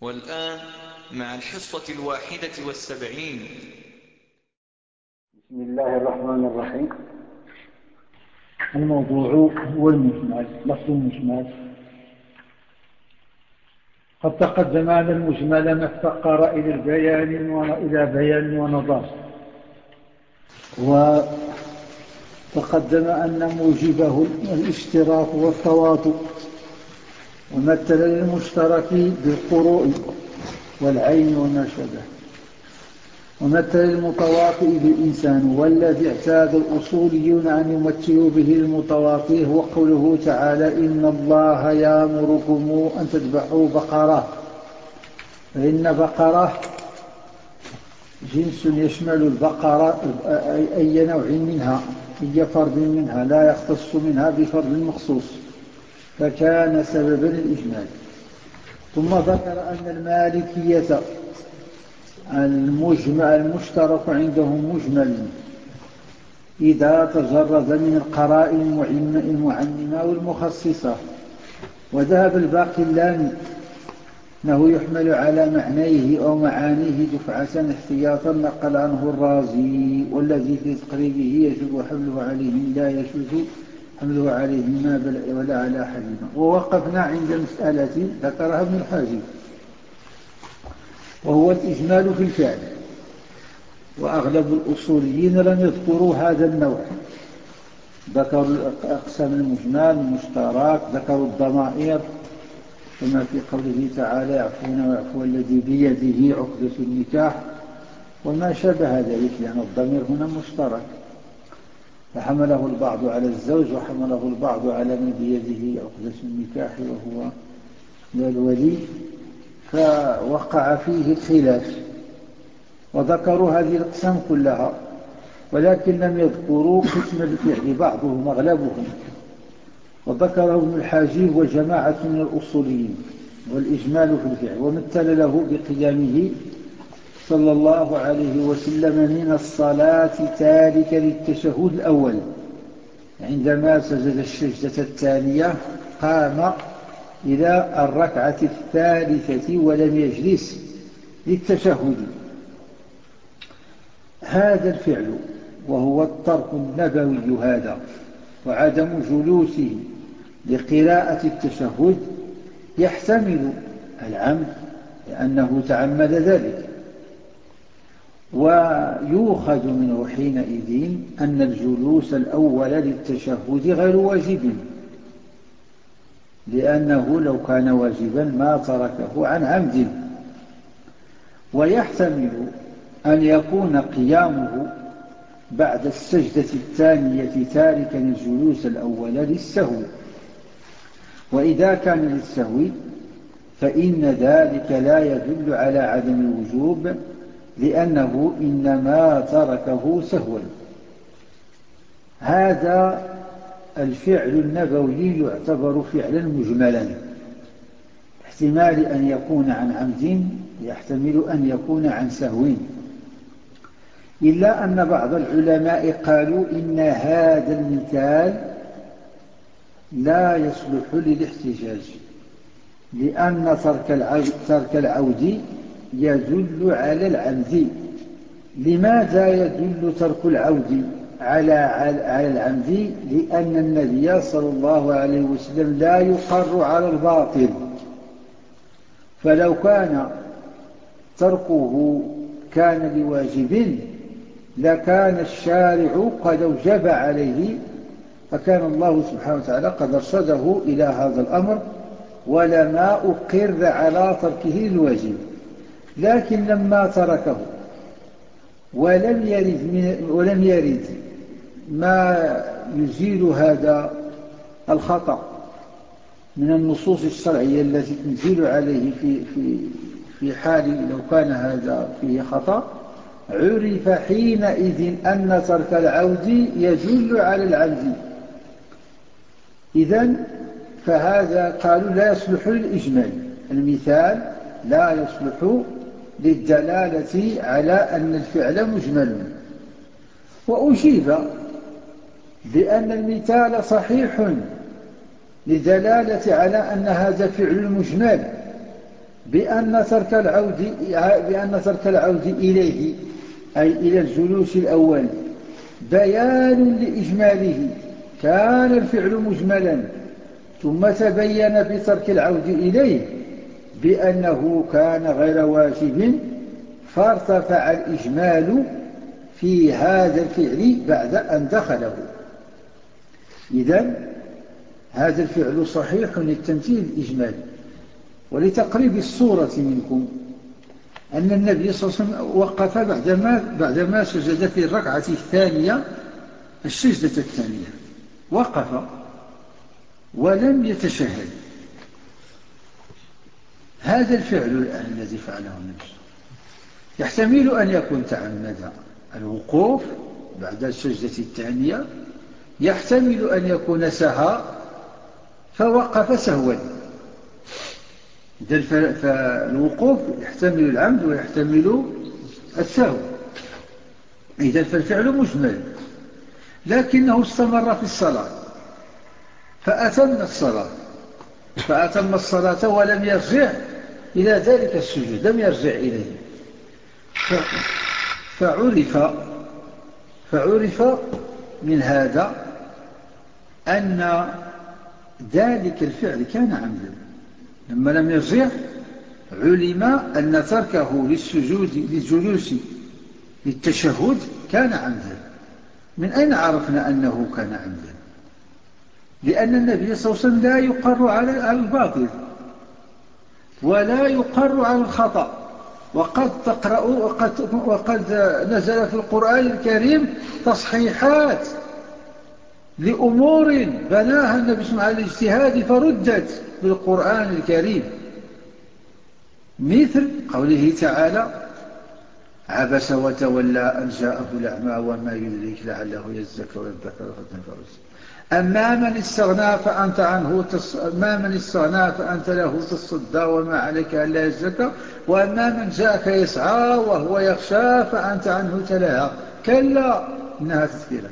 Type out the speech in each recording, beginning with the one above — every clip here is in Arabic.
والآن مع الحصة الواحدة والسبعين. بسم الله الرحمن الرحيم. الموضوع هو المجمل لفظ المجمل. قد تقدم أن المجمل ما افتقر إلى البيان وإلى بيان ونظر وتقدم أن موجبه الاشتراك والتواطؤ ومثل للمشترك بالقروء والعين وما شبه ومثل المتواطئ بالإنسان والذي اعتاد الأصوليون أن يمثلوا به المتواطئ هو قوله تعالى إن الله يأمركم أن تذبحوا بقرة. فإن بقرة جنس يشمل البقرة أي نوع منها أي فرد منها لا يختص منها بفرد مخصوص. فكان سببا الإجمال. ثم ذكر أن المالكية المجمل المشترك عندهم مجمل. إذا تجرد من القرائن المعممة والمخصصة. وذهب الباقلاني أنه يحمل على معنيه أو معانيه دفعة احتياطا نقل عنه الرازي والذي في تقريبه يجب حمله عليهم لا يجوز حمله عليهما بل ولا على أحدهما ووقفنا عند مسألة ذكرها ابن الحاجب. وهو الإجمال في الفعل. وأغلب الأصوليين لم يذكروا هذا النوع. ذكروا أقسام المجمل المشترك ذكروا الضمائر. كما في قوله تعالى يعفون ويعفو الذي بيده عقدة النكاح. وما شابه ذلك لأن الضمير هنا مشترك. فحمله البعض على الزوج وحمله البعض على من بيده عقدة النكاح وهو الولي. فوقع فيه الخلاف. وذكروا هذه الأقسام كلها ولكن لم يذكروا قسم الفعل بعضهم أغلبهم. وذكره ابن الحاجيب وجماعة من الأصوليين والإجمال في الفعل ومثل له بقيامه صلى الله عليه وسلم من الصلاة تارك للتشهد الأول. عندما سجد الشجدة الثانية قام إلى الركعة الثالثة ولم يجلس للتشهد. هذا الفعل وهو الترك النبوي هذا وعدم جلوسه لقراءة التشهد يحتمل العمد لأنه تعمد ذلك. ويوخذ منه حينئذ أن الجلوس الأول للتشهد غير واجب. لأنه لو كان واجبا ما تركه عن عمد. ويحتمل أن يكون قيامه بعد السجدة الثانية تاركا الجلوس الأول للسهو. وإذا كان للسهو فإن ذلك لا يدل على عدم الوجوب لأنه إنما تركه سهوا هذا الفعل النبوي يعتبر فعلا مجملا. احتمال أن يكون عن عمد يحتمل أن يكون عن سهو. إلا أن بعض العلماء قالوا إن هذا المثال لا يصلح للاحتجاج لأن ترك العود يدل على العمد. لماذا يدل ترك العود على على العمد؟ لأن النبي صلى الله عليه وسلم لا يقر على الباطل. فلو كان تركه كان لواجب لكان الشارع قد أوجب عليه فكان الله سبحانه وتعالى قد أرشده إلى هذا الأمر ولما أقر على تركه الواجب. لكن لما تركه ولم يرد, من ولم يرد ما يزيل هذا الخطأ من النصوص الشرعية التي تنزل عليه في, في, في حال لو كان هذا فيه خطأ عرف حينئذ أن ترك العود يدل على العمد إذا فهذا قالوا لا يصلح للإجمال المثال لا يصلح للدلالة على أن الفعل مجمل. وأجيب بأن المثال صحيح لدلالة على أن هذا فعل مجمل بأن ترك العود بأن ترك العود إليه أي إلى الجلوس الأول. بيان لإجماله كان الفعل مجملا ثم تبين بترك العود إليه. بأنه كان غير واجب فارتفع الإجمال في هذا الفعل بعد أن دخله. إذا هذا الفعل صحيح للتمثيل الإجمالي ولتقريب الصورة منكم أن النبي صلى الله عليه وسلم وقف بعدما, بعدما سجد في الركعة الثانية السجدة الثانية. وقف ولم يتشهد. هذا الفعل الآن الذي فعله النبي. يحتمل أن يكون تعمد الوقوف بعد السجدة الثانية. يحتمل أن يكون سهى فوقف سهوا. فالوقوف يحتمل العمد ويحتمل السهو. إذا فالفعل مجمل. لكنه استمر في الصلاة. فأتم الصلاة. فأتم الصلاة ولم يرجع إلى ذلك السجود لم يرجع إليه. فعرف فعرف من هذا أن ذلك الفعل كان عمدا. لما لم يرجع علم أن تركه للسجود للجلوس للتشهد كان عمدا. من أين عرفنا أنه كان عمدا؟ لأن النبي صلى الله عليه وسلم لا يقر على الباطل. ولا يقر على الخطأ وقد تقرأ وقد, وقد نزل في القرآن الكريم تصحيحات لأمور بناها النبي صلى الله عليه الاجتهاد فردت بالقرآن الكريم. مثل قوله تعالى عبس وتولى أن جاءه الأعمى وما يدريك لعله يزكى ويذكر فتنفع أما من استغنى فأنت عنه تص... أما من استغنى فأنت له تصدى وما عليك ألا يزكى. وأما من جاءك يسعى وهو يخشى فأنت عنه تلاها كلا إنها تذكيرة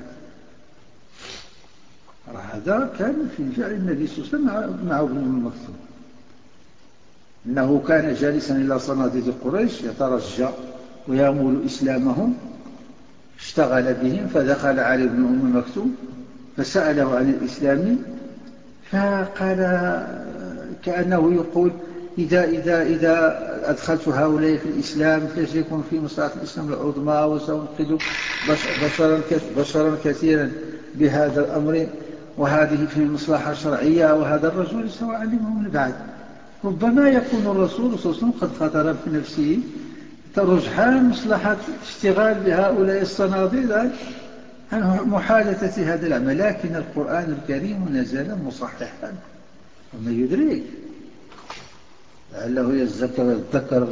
هذا كان في فعل النبي صلى الله عليه وسلم مع ابن المكتوم إنه كان جالسا إلى صناديد قريش يترجى ويأمل إسلامهم. اشتغل بهم فدخل علي بن أم مكتوم فسأله عن الإسلام فقال كأنه يقول إذا, إذا, إذا أدخلت هؤلاء في الإسلام فسيكون في مصلحة الإسلام العظمى؟ وسأنقذ بشرا, بشرا كثيرا بهذا الأمر وهذه في مصلحة شرعية وهذا الرجل سواء علمه من بعد ربما يكون الرسول صلى الله عليه وسلم قد خطر في نفسه ترجحان مصلحة اشتغال بهؤلاء الصناديد عن محادثة هذا العمل لكن القرآن الكريم نزل مصححا. وما يدريك. لعله يزكى ويذكر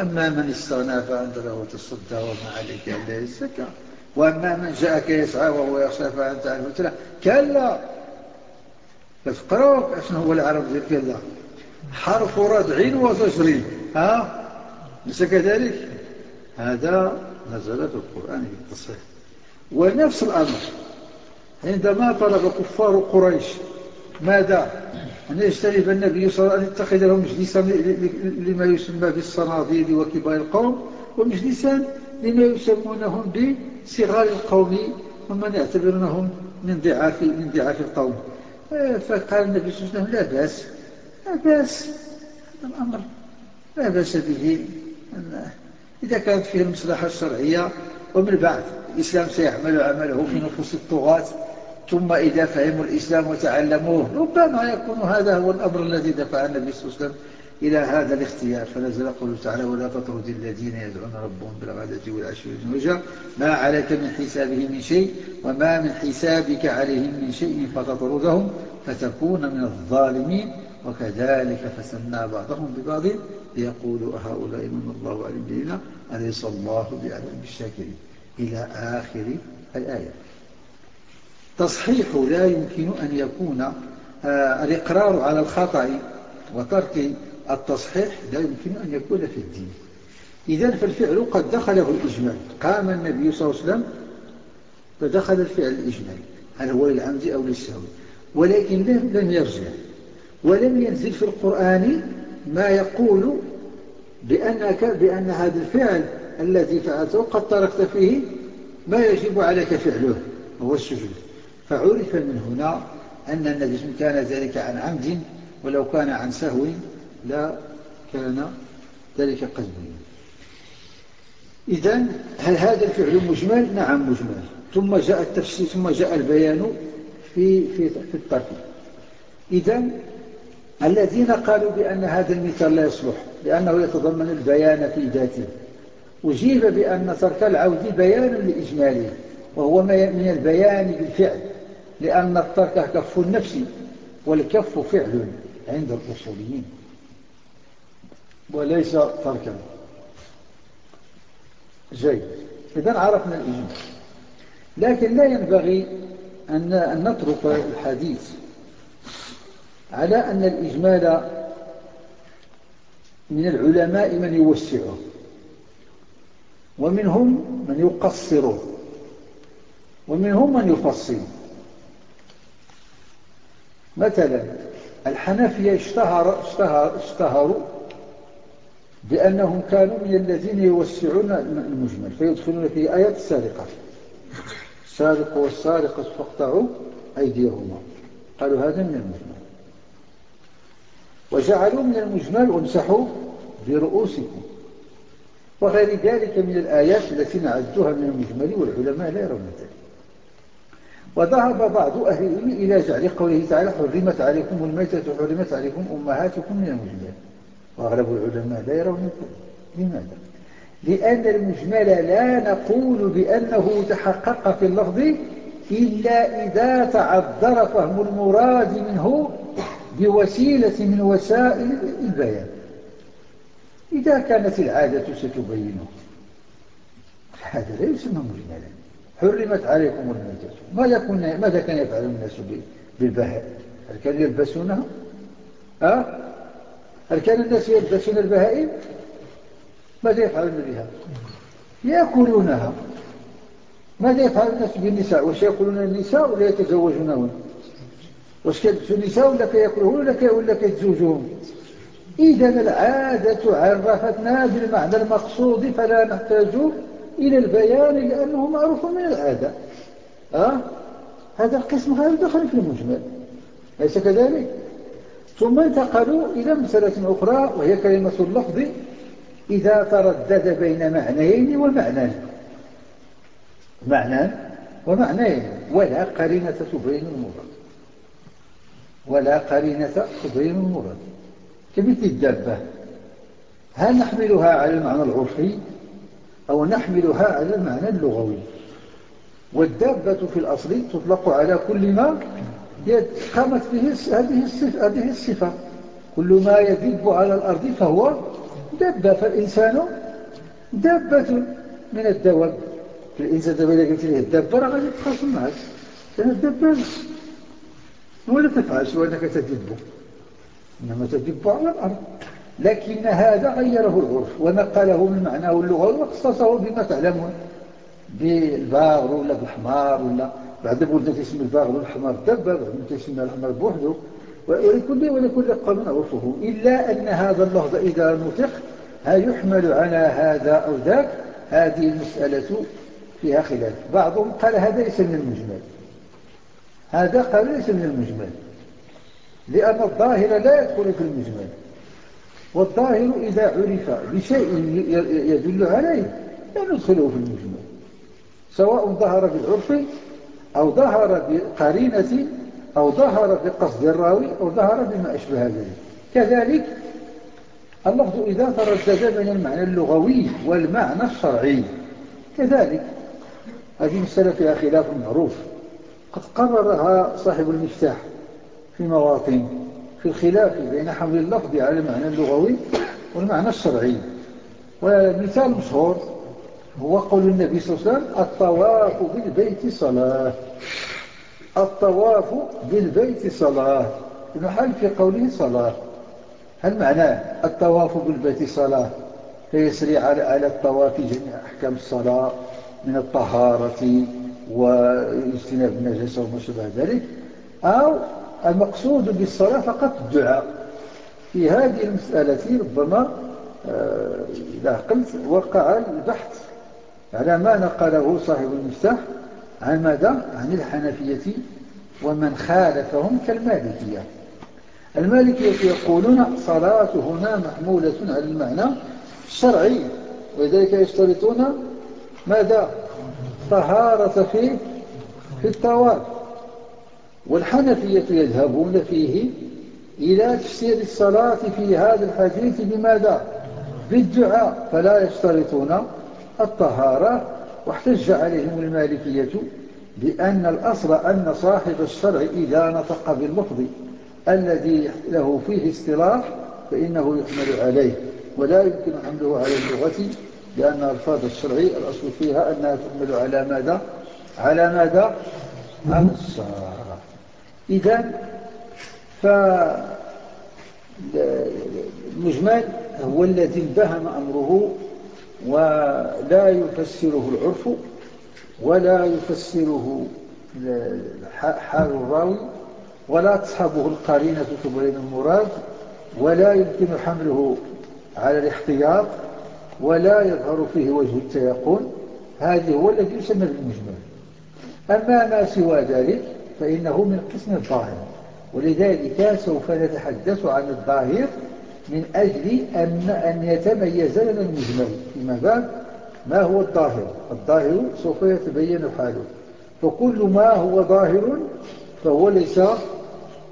أما من استغنى فأنت له تصدى وما عليك إلا يزكى. وأما من جاءك يسعى وهو يخشى فأنت عنه تلا كلا. تفقروا أشنو هو العرب ذي كلا؟ حرف ردع وزجر ها؟ ليس كذلك؟ هذا نزل في القرآن بالتصحيح ونفس الأمر. عندما طلب كفار قريش ماذا؟ أن يجتنب النبي صلى الله عليه وسلم أن يتخذ لهم مجلسا لما يسمى بالصناديد وكبار القوم ومجلسا لما يسمونهم بصغار القوم ومن يعتبرونهم من ضعاف من ضعاف القوم. فقال النبي صلى الله عليه وسلم لا بأس لا بأس هذا الأمر لا بأس به. إذا كانت فيه المصلحة الشرعية بعد الإسلام سيعمل عمله في نفوس الطغاة ثم إذا فهموا الإسلام وتعلموه ربما يكون هذا هو الأمر الذي دفع النبي صلى الله عليه وسلم إلى هذا الاختيار. فنزل قوله تعالى ولا تطرد الذين يدعون ربهم بالغداة والعشي والنجا ما عليك من حسابهم من شيء وما من حسابك عليهم من شيء فتطردهم فتكون من الظالمين. وكذلك فسنا بعضهم ببعض ليقولوا هؤلاء من الله عليهم ديننا أليس الله بأعلم بالشاكرين؟ إلى آخر الآية. تصحيح لا يمكن أن يكون آه الإقرار على الخطأ وترك التصحيح لا يمكن أن يكون في الدين. إذا فالفعل قد دخله الإجمال قام النبي صلى الله عليه وسلم فدخل الفعل الإجمال هل هو للعمد أو للسهو؟ ولكن لم يرجع. ولم ينزل في القرآن ما يقول بأنك بأن هذا الفعل الذي فعلته قد تركت فيه ما يجب عليك فعله هو السجود. فعرف من هنا أن النبي كان ذلك عن عمد ولو كان عن سهو لا كان ذلك قد إذن هل هذا الفعل مجمل؟ نعم مجمل. ثم جاء التفسير ثم جاء البيان في في في الترك إذن الذين قالوا بأن هذا المثال لا يصلح لأنه يتضمن البيان في ذاته. أجيب بأن ترك العود بيان لإجماله وهو من البيان بالفعل لأن الترك كف النفس والكف فعل عند الأصوليين. وليس تركا. جيد. إذا عرفنا الإجمال. لكن لا ينبغي أن نترك الحديث. على أن الإجمال من العلماء من يوسعه ومنهم من يقصره ومنهم من يفصل مثلا الحنفية اشتهر اشتهر اشتهروا بأنهم كانوا من الذين يوسعون المجمل فيدخلون في آيات السارقة السارق والسارقة فاقطعوا أيديهما. قالوا هذا من المجمل. وجعلوا من المجمل وامسحوا برؤوسكم. وغير ذلك من الآيات التي نعدها من المجمل والعلماء لا يرون ذلك. وذهب بعض أهل العلم إلى جعل قوله تعالى حرمت عليكم الميتة حرمت عليكم أمهاتكم من المجمل. وأغلب العلماء لا يرون ذلك لماذا؟ لأن المجمل لا نقول بأنه تحقق في اللفظ إلا إذا تعذر فهم المراد منه بوسيلة من وسائل البيان. إذا كانت العادة ستبينه. هذا لا يسمى مجملا. حرمت عليكم الميتة. ماذا, ماذا كان يفعل الناس بالبهائم هل كانوا يلبسونها؟ هل كان الناس يلبسون البهائم ماذا يفعلون بها يأكلونها. ماذا يفعل الناس بالنساء؟ وش يأكلون النساء ولا يتزوجونهن؟ واش كيلبسوا النساء ولا كياكلوهن ولا ولا كيتزوجوهم إذا العادة عرفتنا بالمعنى المقصود فلا نحتاج إلى البيان لأنه معروف من العادة. أه؟ هذا القسم غير دخل في المجمل. ليس كذلك؟ ثم انتقلوا إلى مسألة أخرى وهي كلمة اللفظ إذا تردد بين معنيين ومعنى. معنى ومعنيين ولا قرينة تبين المراد ولا قرينة تبين المراد كمثل الدابة هل نحملها على المعنى العرفي؟ أو نحملها على المعنى اللغوي؟ والدابة في الأصل تطلق على كل ما قامت به هذه الصفة, هذه الصفة. كل ما يدب على الأرض فهو دابة. فالإنسان دابة من الدواب. الإنسان دابة إذا قلت له الدابة راه غادي تخاصم معك لأن الدابة ولا تفعل سوى أنك تدب إنما تدب على الأرض. لكن هذا غيره العرف ونقله من معناه اللغوي واختصصه بما تعلمون. بالباغر ولا بالحمار ولا بعد بلدة تسمي الباغر والحمار دبة بعد تسمي الحمار بوحده. ولكل ولكل قوم عرفه. إلا أن هذا اللفظ إذا نطق يحمل على هذا أو ذاك. هذه المسألة فيها خلاف. بعضهم قال هذا ليس من المجمل. هذا قال ليس من المجمل. لأن الظاهر لا يدخل في المجمل. والظاهر إذا عرف بشيء يدل عليه لا ندخله في المجمل. سواء ظهر بالعرف أو ظهر بقرينة أو ظهر بقصد الراوي أو ظهر بما أشبه ذلك. كذلك اللفظ إذا تردد من المعنى اللغوي والمعنى الشرعي. كذلك. هذه مسألة فيها خلاف معروف. قد قررها صاحب المفتاح في مواطن في الخلاف بين حمل اللفظ على المعنى اللغوي والمعنى الشرعي. والمثال مشهور هو قول النبي صلى الله عليه وسلم الطواف بالبيت صلاة. الطواف بالبيت صلاة. المحل في قوله صلاة. هل معناه الطواف بالبيت صلاة؟ فيسري على الطواف جميع أحكام الصلاة من الطهارة واجتناب النجاسة وما شابه ذلك أو المقصود بالصلاة فقط الدعاء في هذه المسألة ربما آه، إذا قلت وقع البحث على ما نقله صاحب المفتاح عن ماذا؟ عن الحنفية ومن خالفهم كالمالكية المالكية يقولون صلاة هنا محمولة على المعنى الشرعي ولذلك يشترطون ماذا؟ طهارة في في الطواف والحنفية يذهبون فيه إلى تفسير الصلاة في هذا الحديث بماذا؟ بالدعاء فلا يشترطون الطهارة واحتج عليهم المالكية بأن الأصل أن صاحب الشرع إذا نطق باللفظ الذي له فيه اصطلاح فإنه يحمل عليه ولا يمكن حمله على اللغة لأن ألفاظ الشرعي الأصل فيها أنها تحمل على ماذا؟ على ماذا؟ على الشرع إذا فالمجمل هو الذي انبهم أمره ولا يفسره العرف ولا يفسره حال الراوي ولا تصحبه القرينة تبين المراد ولا يمكن حمله على الاحتياط ولا يظهر فيه وجه التيقن هذا هو الذي يسمى بالمجمل. أما ما سوى ذلك فإنه من قسم الظاهر. ولذلك سوف نتحدث عن الظاهر من أجل أن, أن يتميز لنا المجمل. فيما بعد ما هو الظاهر؟ الظاهر سوف يتبين حاله. فكل ما هو ظاهر فهو ليس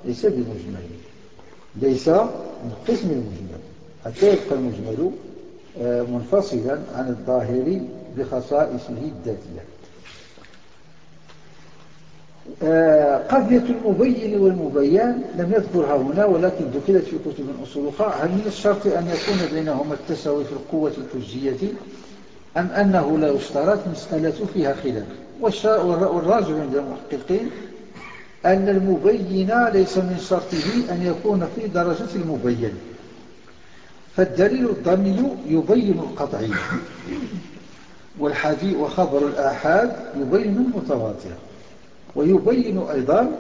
ليس بمجمل ليس من قسم المجمل. حتى يبقى المجمل منفصلا عن الظاهر بخصائصه الذاتية. آه، قضية المبين والمبين لم يذكرها هنا ولكن ذكرت في كتب أصول هل من الشرط أن يكون بينهما التساوي في القوة الحجية أم أنه لا يشترط؟ مسألة فيها خلاف. والراجع عند المحققين أن المبين ليس من شرطه أن يكون في درجة المبين. فالدليل الضمني يبين القطعي والحديث وخبر الآحاد يبين المتواتر. ويبين أيضا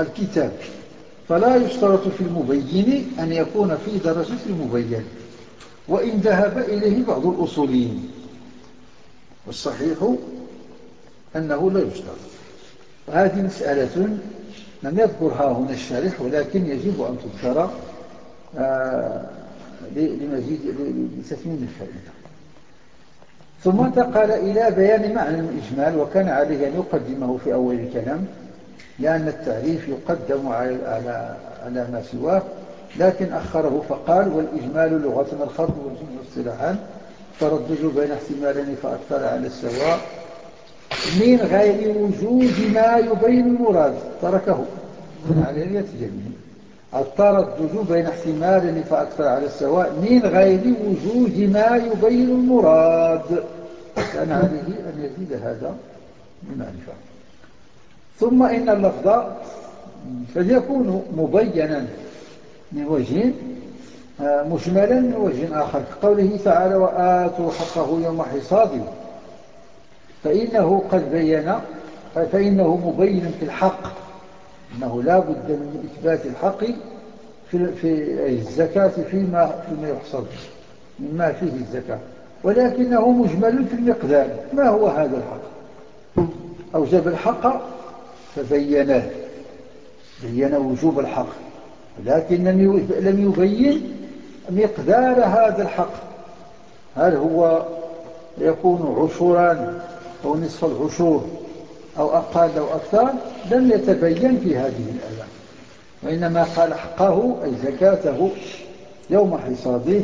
الكتاب. فلا يشترط في المبين أن يكون في درجة المبين. وإن ذهب إليه بعض الأصوليين والصحيح أنه لا يشترط. هذه مسألة لم يذكرها هنا الشارح ولكن يجب أن تذكر. آه، لمزيد لتثمين الفائدة. ثم انتقل إلى بيان معنى الإجمال وكان عليه أن يقدمه في أول الكلام لأن التعريف يقدم على على ما سواه لكن أخره فقال والإجمال لغة الخط والجمع اصطلاحا تردد بين احتمالين فأكثر على السواء من غير وجود ما يبين المراد. تركه. من عليه اليتجمع التردد بين احتمال فأكثر على السواء من غير وجود ما يبين المراد. كان عليه أن يزيد هذا المعرفة ثم إن اللفظ فليكون مبينا من وجه آه، مجملا من وجه آخر. كقوله تعالى وآتوا حقه يوم حصاده فإنه قد بين فإنه مبين في الحق. أنه لا بد من إثبات الحق في, في الزكاة فيما, فيما يحصل مما فيه الزكاة. ولكنه مجمل في المقدار. ما هو هذا الحق؟ أوجب الحق فبيناه بين وجوب الحق. لكن لم يبين مقدار هذا الحق. هل هو يكون عشرا أو نصف العشور؟ أو أقل أو أكثر لم يتبين في هذه الآية. وإنما قال حقه أي زكاته يوم حصاده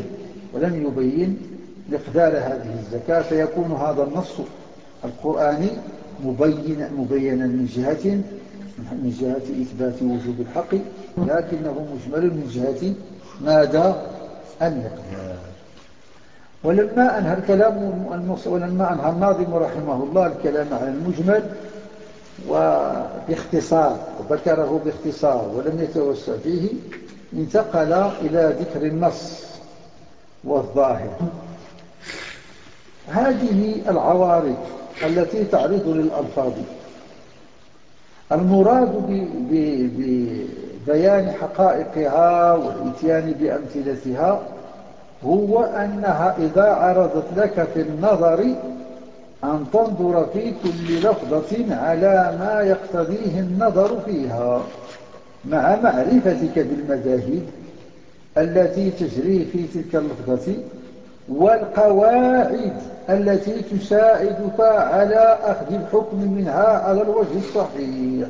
ولم يبين مقدار هذه الزكاة فيكون هذا النص القرآني مبين مبينا من جهة من جهة إثبات وجوب الحق لكنه مجمل من جهة ماذا؟ المقدار. ولما أنهى الكلام ولما أنهى الناظم رحمه الله الكلام على المجمل وباختصار وذكره باختصار ولم يتوسع فيه انتقل إلى ذكر النص والظاهر. هذه العوارض التي تعرض للألفاظ. المراد ببيان حقائقها والإتيان بأمثلتها هو أنها إذا عرضت لك في النظر أن تنظر في كل لفظة على ما يقتضيه النظر فيها مع معرفتك بالمذاهب التي تجري في تلك اللفظة والقواعد التي تساعدك على أخذ الحكم منها على الوجه الصحيح.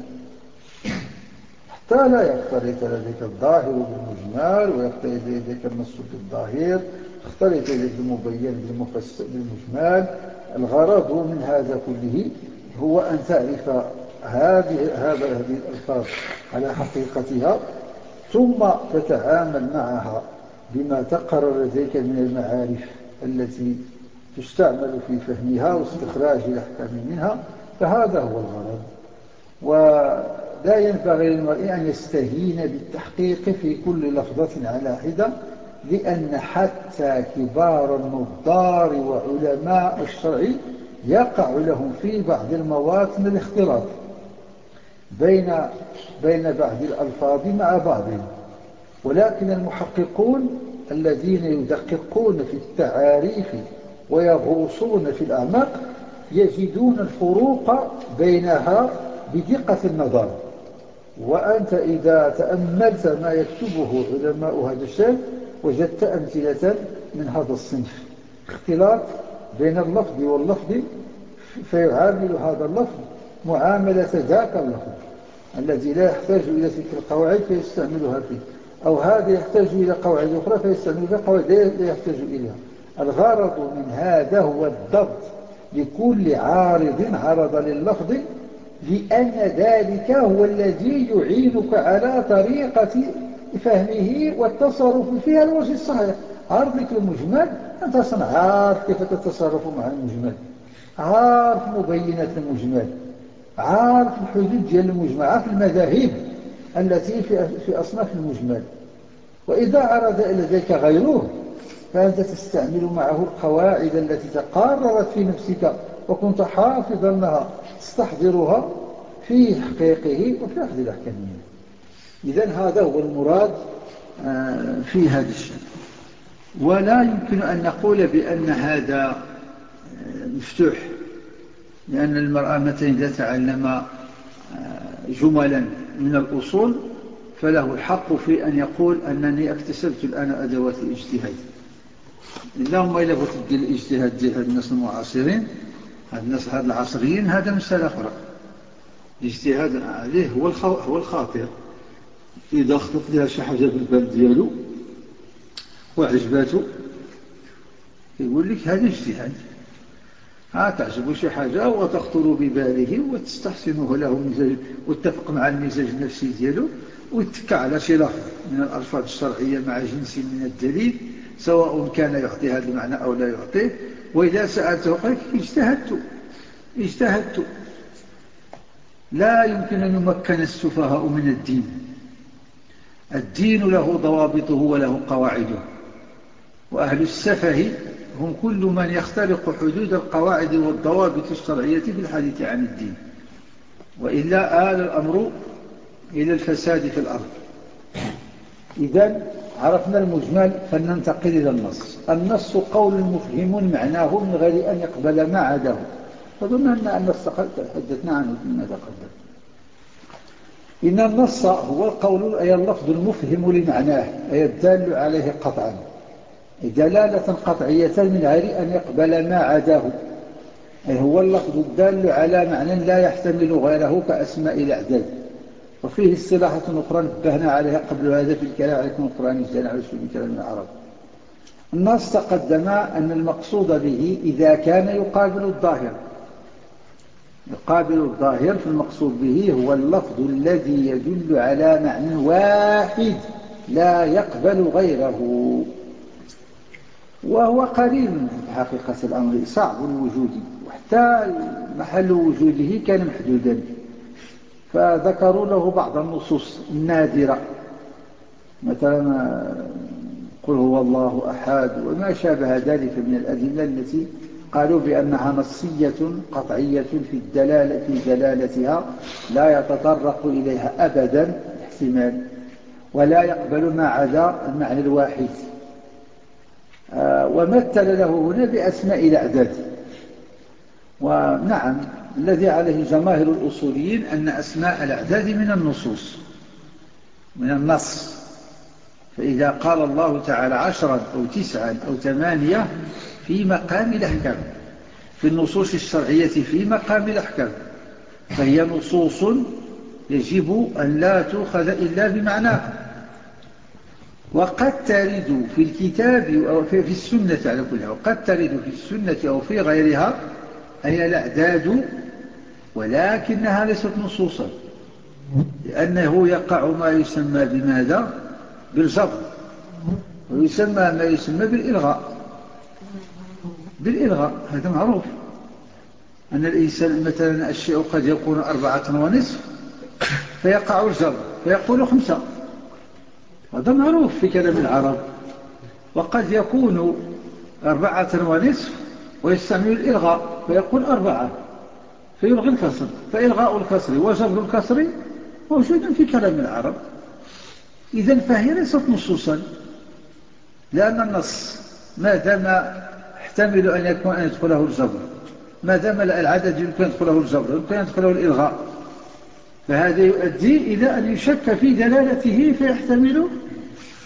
حتى لا يختلط لديك الظاهر بالمجمل ويختلط لديك النص بالظاهر اختلط لديك المبين بالمجمل. الغرض من هذا كله هو أن تعرف هذه هذه الألفاظ على حقيقتها ثم تتعامل معها بما تقرر لديك من المعارف التي تستعمل في فهمها واستخراج الأحكام منها. فهذا هو الغرض. ولا ينبغي للمرء أن يستهين بالتحقيق في كل لفظة على حدة لأن حتى كبار النظار وعلماء الشرع يقع لهم في بعض المواطن الاختلاط بين بين بعض الألفاظ مع بعضهم ولكن المحققون الذين يدققون في التعاريف ويغوصون في الأعماق يجدون الفروق بينها بدقة النظر. وأنت إذا تأملت ما يكتبه علماء هذا الشيء وجدت أمثلة من هذا الصنف. اختلاط بين اللفظ واللفظ فيعامل هذا اللفظ معاملة ذاك اللفظ. الذي لا يحتاج إلى تلك القواعد فيستعملها فيه. أو هذا يحتاج إلى قواعد أخرى فيستعمل قواعد لا يحتاج إليها. الغرض من هذا هو الضبط. لكل عارض عرض لللفظ لأن ذلك هو الذي يعينك على طريقة فهمه والتصرف فيها الوجه الصحيح. عرض لك المجمل أنت أصلا عارف كيف تتصرف مع المجمل. عارف مبينة المجمل. عارف الحدود ديال المجمل عارف المذاهب التي في, في أصناف المجمل. وإذا عرض إلى ذلك غيره فأنت تستعمل معه القواعد التي تقررت في نفسك وكنت حافظا لها. تستحضرها في تحقيقه وفي أخذ الأحكام إذا هذا هو المراد آه، في هذا الشيء ولا يمكن أن نقول بأن هذا آه، مفتوح لأن المرأة متى إذا تعلم آه، جملا من الأصول فله الحق في أن يقول أنني اكتسبت الآن أدوات الاجتهاد. اللهم إلا بغيت الاجتهاد ديال الناس المعاصرين. هاد العصريين هذا مسألة أخرى الاجتهاد عليه هو هو الخاطر إذا خطط لها شي حاجة بالبال ديالو وعجباته يقول لك هذا اجتهاد. ها تعجبه شي حاجة وتخطر بباله وتستحسنه له واتفق مع المزاج النفسي ديالو. ويتكى على لفظ من الألفاظ الشرعية مع جنس من الدليل سواء كان يعطي هذا المعنى أو لا يعطيه وإذا سألته قال اجتهدت اجتهدت. لا يمكن أن يمكن السفهاء من الدين. الدين له ضوابطه وله قواعده. وأهل السفه هم كل من يخترق حدود القواعد والضوابط الشرعية في الحديث عن الدين. وإلا آل الأمر إلى الفساد في الأرض. إذا عرفنا المجمل فلننتقل إلى النص. النص قول مفهم معناه من غير أن يقبل ما عداه. فظن أن النص تحدثنا عنه فيما تقدم إن النص هو القول أي اللفظ المفهم لمعناه أي الدال عليه قطعا. دلالة قطعية من غير أن يقبل ما عداه. أي هو اللفظ الدال على معنى لا يحتمل غيره كأسماء الأعداد. وفيه اصطلاحة أخرى نبهنا عليها قبل هذا في الكلام عليكم القرآن الجان على سبيل كلام العرب. النص تقدم أن المقصود به إذا كان يقابل الظاهر. يقابل الظاهر في المقصود به هو اللفظ الذي يدل على معنى واحد لا يقبل غيره. وهو قليل في حقيقة الأمر صعب الوجود وحتى محل وجوده كان محدودا. فذكروا له بعض النصوص النادرة. مثلا قل هو الله أحد وما شابه ذلك من الأدلة التي قالوا بأنها نصية قطعية في الدلالة في دلالتها لا يتطرق إليها أبدا احتمال ولا يقبل ما عدا المعنى الواحد. آه، ومثل له هنا بأسماء الأعداد. ونعم الذي عليه جماهر الأصوليين أن أسماء الأعداد من النصوص من النص. فإذا قال الله تعالى عشرا أو تسعا أو ثمانية في مقام الأحكام في النصوص الشرعية في مقام الأحكام فهي نصوص يجب أن لا تؤخذ إلا بمعناها وقد ترد في الكتاب أو في السنة على كل حال وقد ترد في السنة أو في غيرها أي الأعداد ولكنها ليست نصوصا لأنه يقع ما يسمى بماذا؟ بالجبر ويسمى ما يسمى بالإلغاء. بالإلغاء هذا معروف. أن الإنسان مثلا الشيء قد يكون أربعة ونصف فيقع الجبر فيقول خمسة. هذا معروف في كلام العرب. وقد يكون أربعة ونصف ويستعمل الإلغاء فيقول أربعة فيلغي الكسر فإلغاء الكسر وجبر الكسر موجود في كلام العرب. إذا فهي ليست نصوصا لأن النص ما دام يحتمل أن يكون أن يدخله الجبر ما دام العدد يمكن أن يدخله الجبر يمكن أن يدخله الإلغاء. فهذا يؤدي إلى أن يشك في دلالته فيحتمل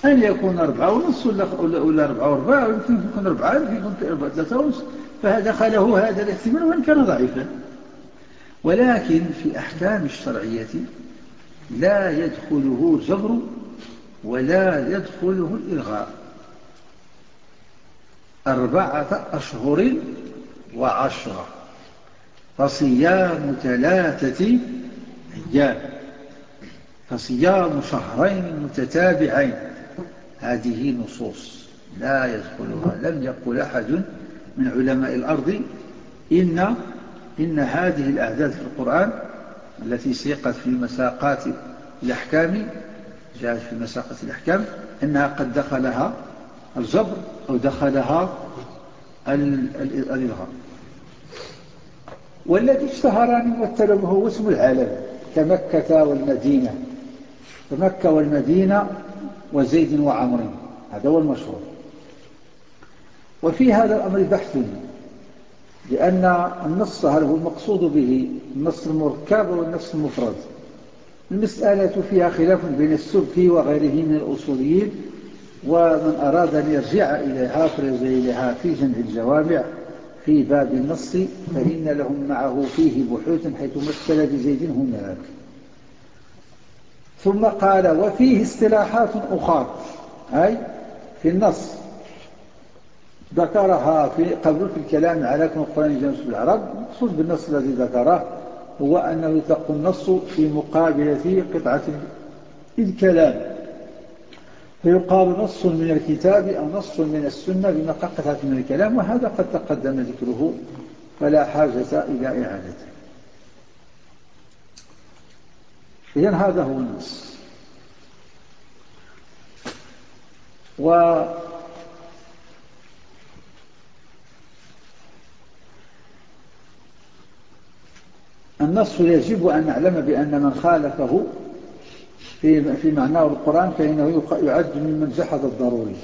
أن يكون أربعة ونص ولا أربعة وأربعة ويمكن يكون أربعة يمكن يكون أربعة ثلاثة ونص. فدخله هذا الاحتمال وإن كان ضعيفا. ولكن في أحكام الشرعية لا يدخله الجبر ولا يدخله الإلغاء أربعة أشهر وعشرة. فصيام ثلاثة أيام. فصيام شهرين متتابعين. هذه نصوص لا يدخلها. لم يقل أحد من علماء الأرض إن, إن هذه الأعداد في القرآن التي سيقت في مساقات الأحكام جاءت في مساقات الأحكام أنها قد دخلها الجبر أو دخلها الإلغاء والذي اشتهر أن يمثل به هو اسم العالم كمكة والمدينة. فمكة والمدينة وزيد وعمر. هذا هو المشهور. وفي هذا الأمر بحث لأن النص هل هو المقصود به النص المركب والنص المفرد؟ المسألة فيها خلاف بين السبكي وغيره من الأصوليين ومن أراد أن يرجع إليها فرز إليها في جمع الجوامع في باب النص فإن لهم معه فيه بحوث حيث مثل بزيد هناك. ثم قال وفيه اصطلاحات أخرى. أي في النص. ذكرها في قبل في الكلام على كون القرآن جنس العرب. مقصود بالنص الذي ذكره هو أنه يتق النص في مقابلة قطعة الكلام. فيقال نص من الكتاب أو نص من السنة بما قطعة من الكلام وهذا قد تقدم ذكره. فلا حاجة إلى إعادته. إذن هذا هو النص. و النص يجب أن نعلم بأن من خالفه في في معناه القرآن فإنه يعد ممن جحد الضروري.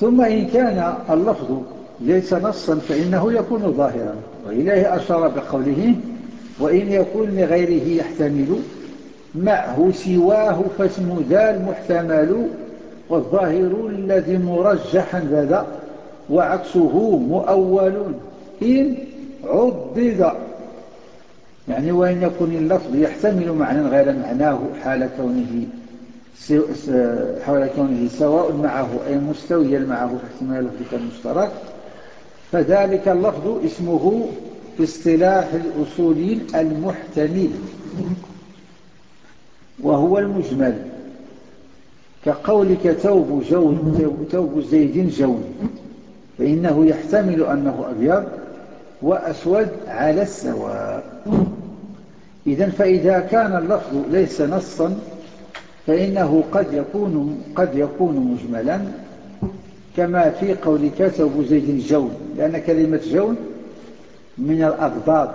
ثم إن كان اللفظ ليس نصا فإنه يكون ظاهرا. وإليه أشار بقوله وإن يكون لغيره يحتمل معه سواه فاسم ذا المحتمل والظاهر الذي مرجحا بدا وعكسه مؤول إن عضد يعني وإن يكون اللفظ يحتمل معنى غير معناه حال كونه حال كونه سواء معه أي مستويا معه في احتمال اللفظ المشترك. فذلك اللفظ اسمه في اصطلاح الأصوليين المحتمل وهو المجمل كقولك توب, جون توب زيد جون فإنه يحتمل أنه أبيض وأسود على السواء. إذا فإذا كان اللفظ ليس نصا فإنه قد يكون, قد يكون مجملا كما في قولك توب زيد جون لأن كلمة جون من الأضداد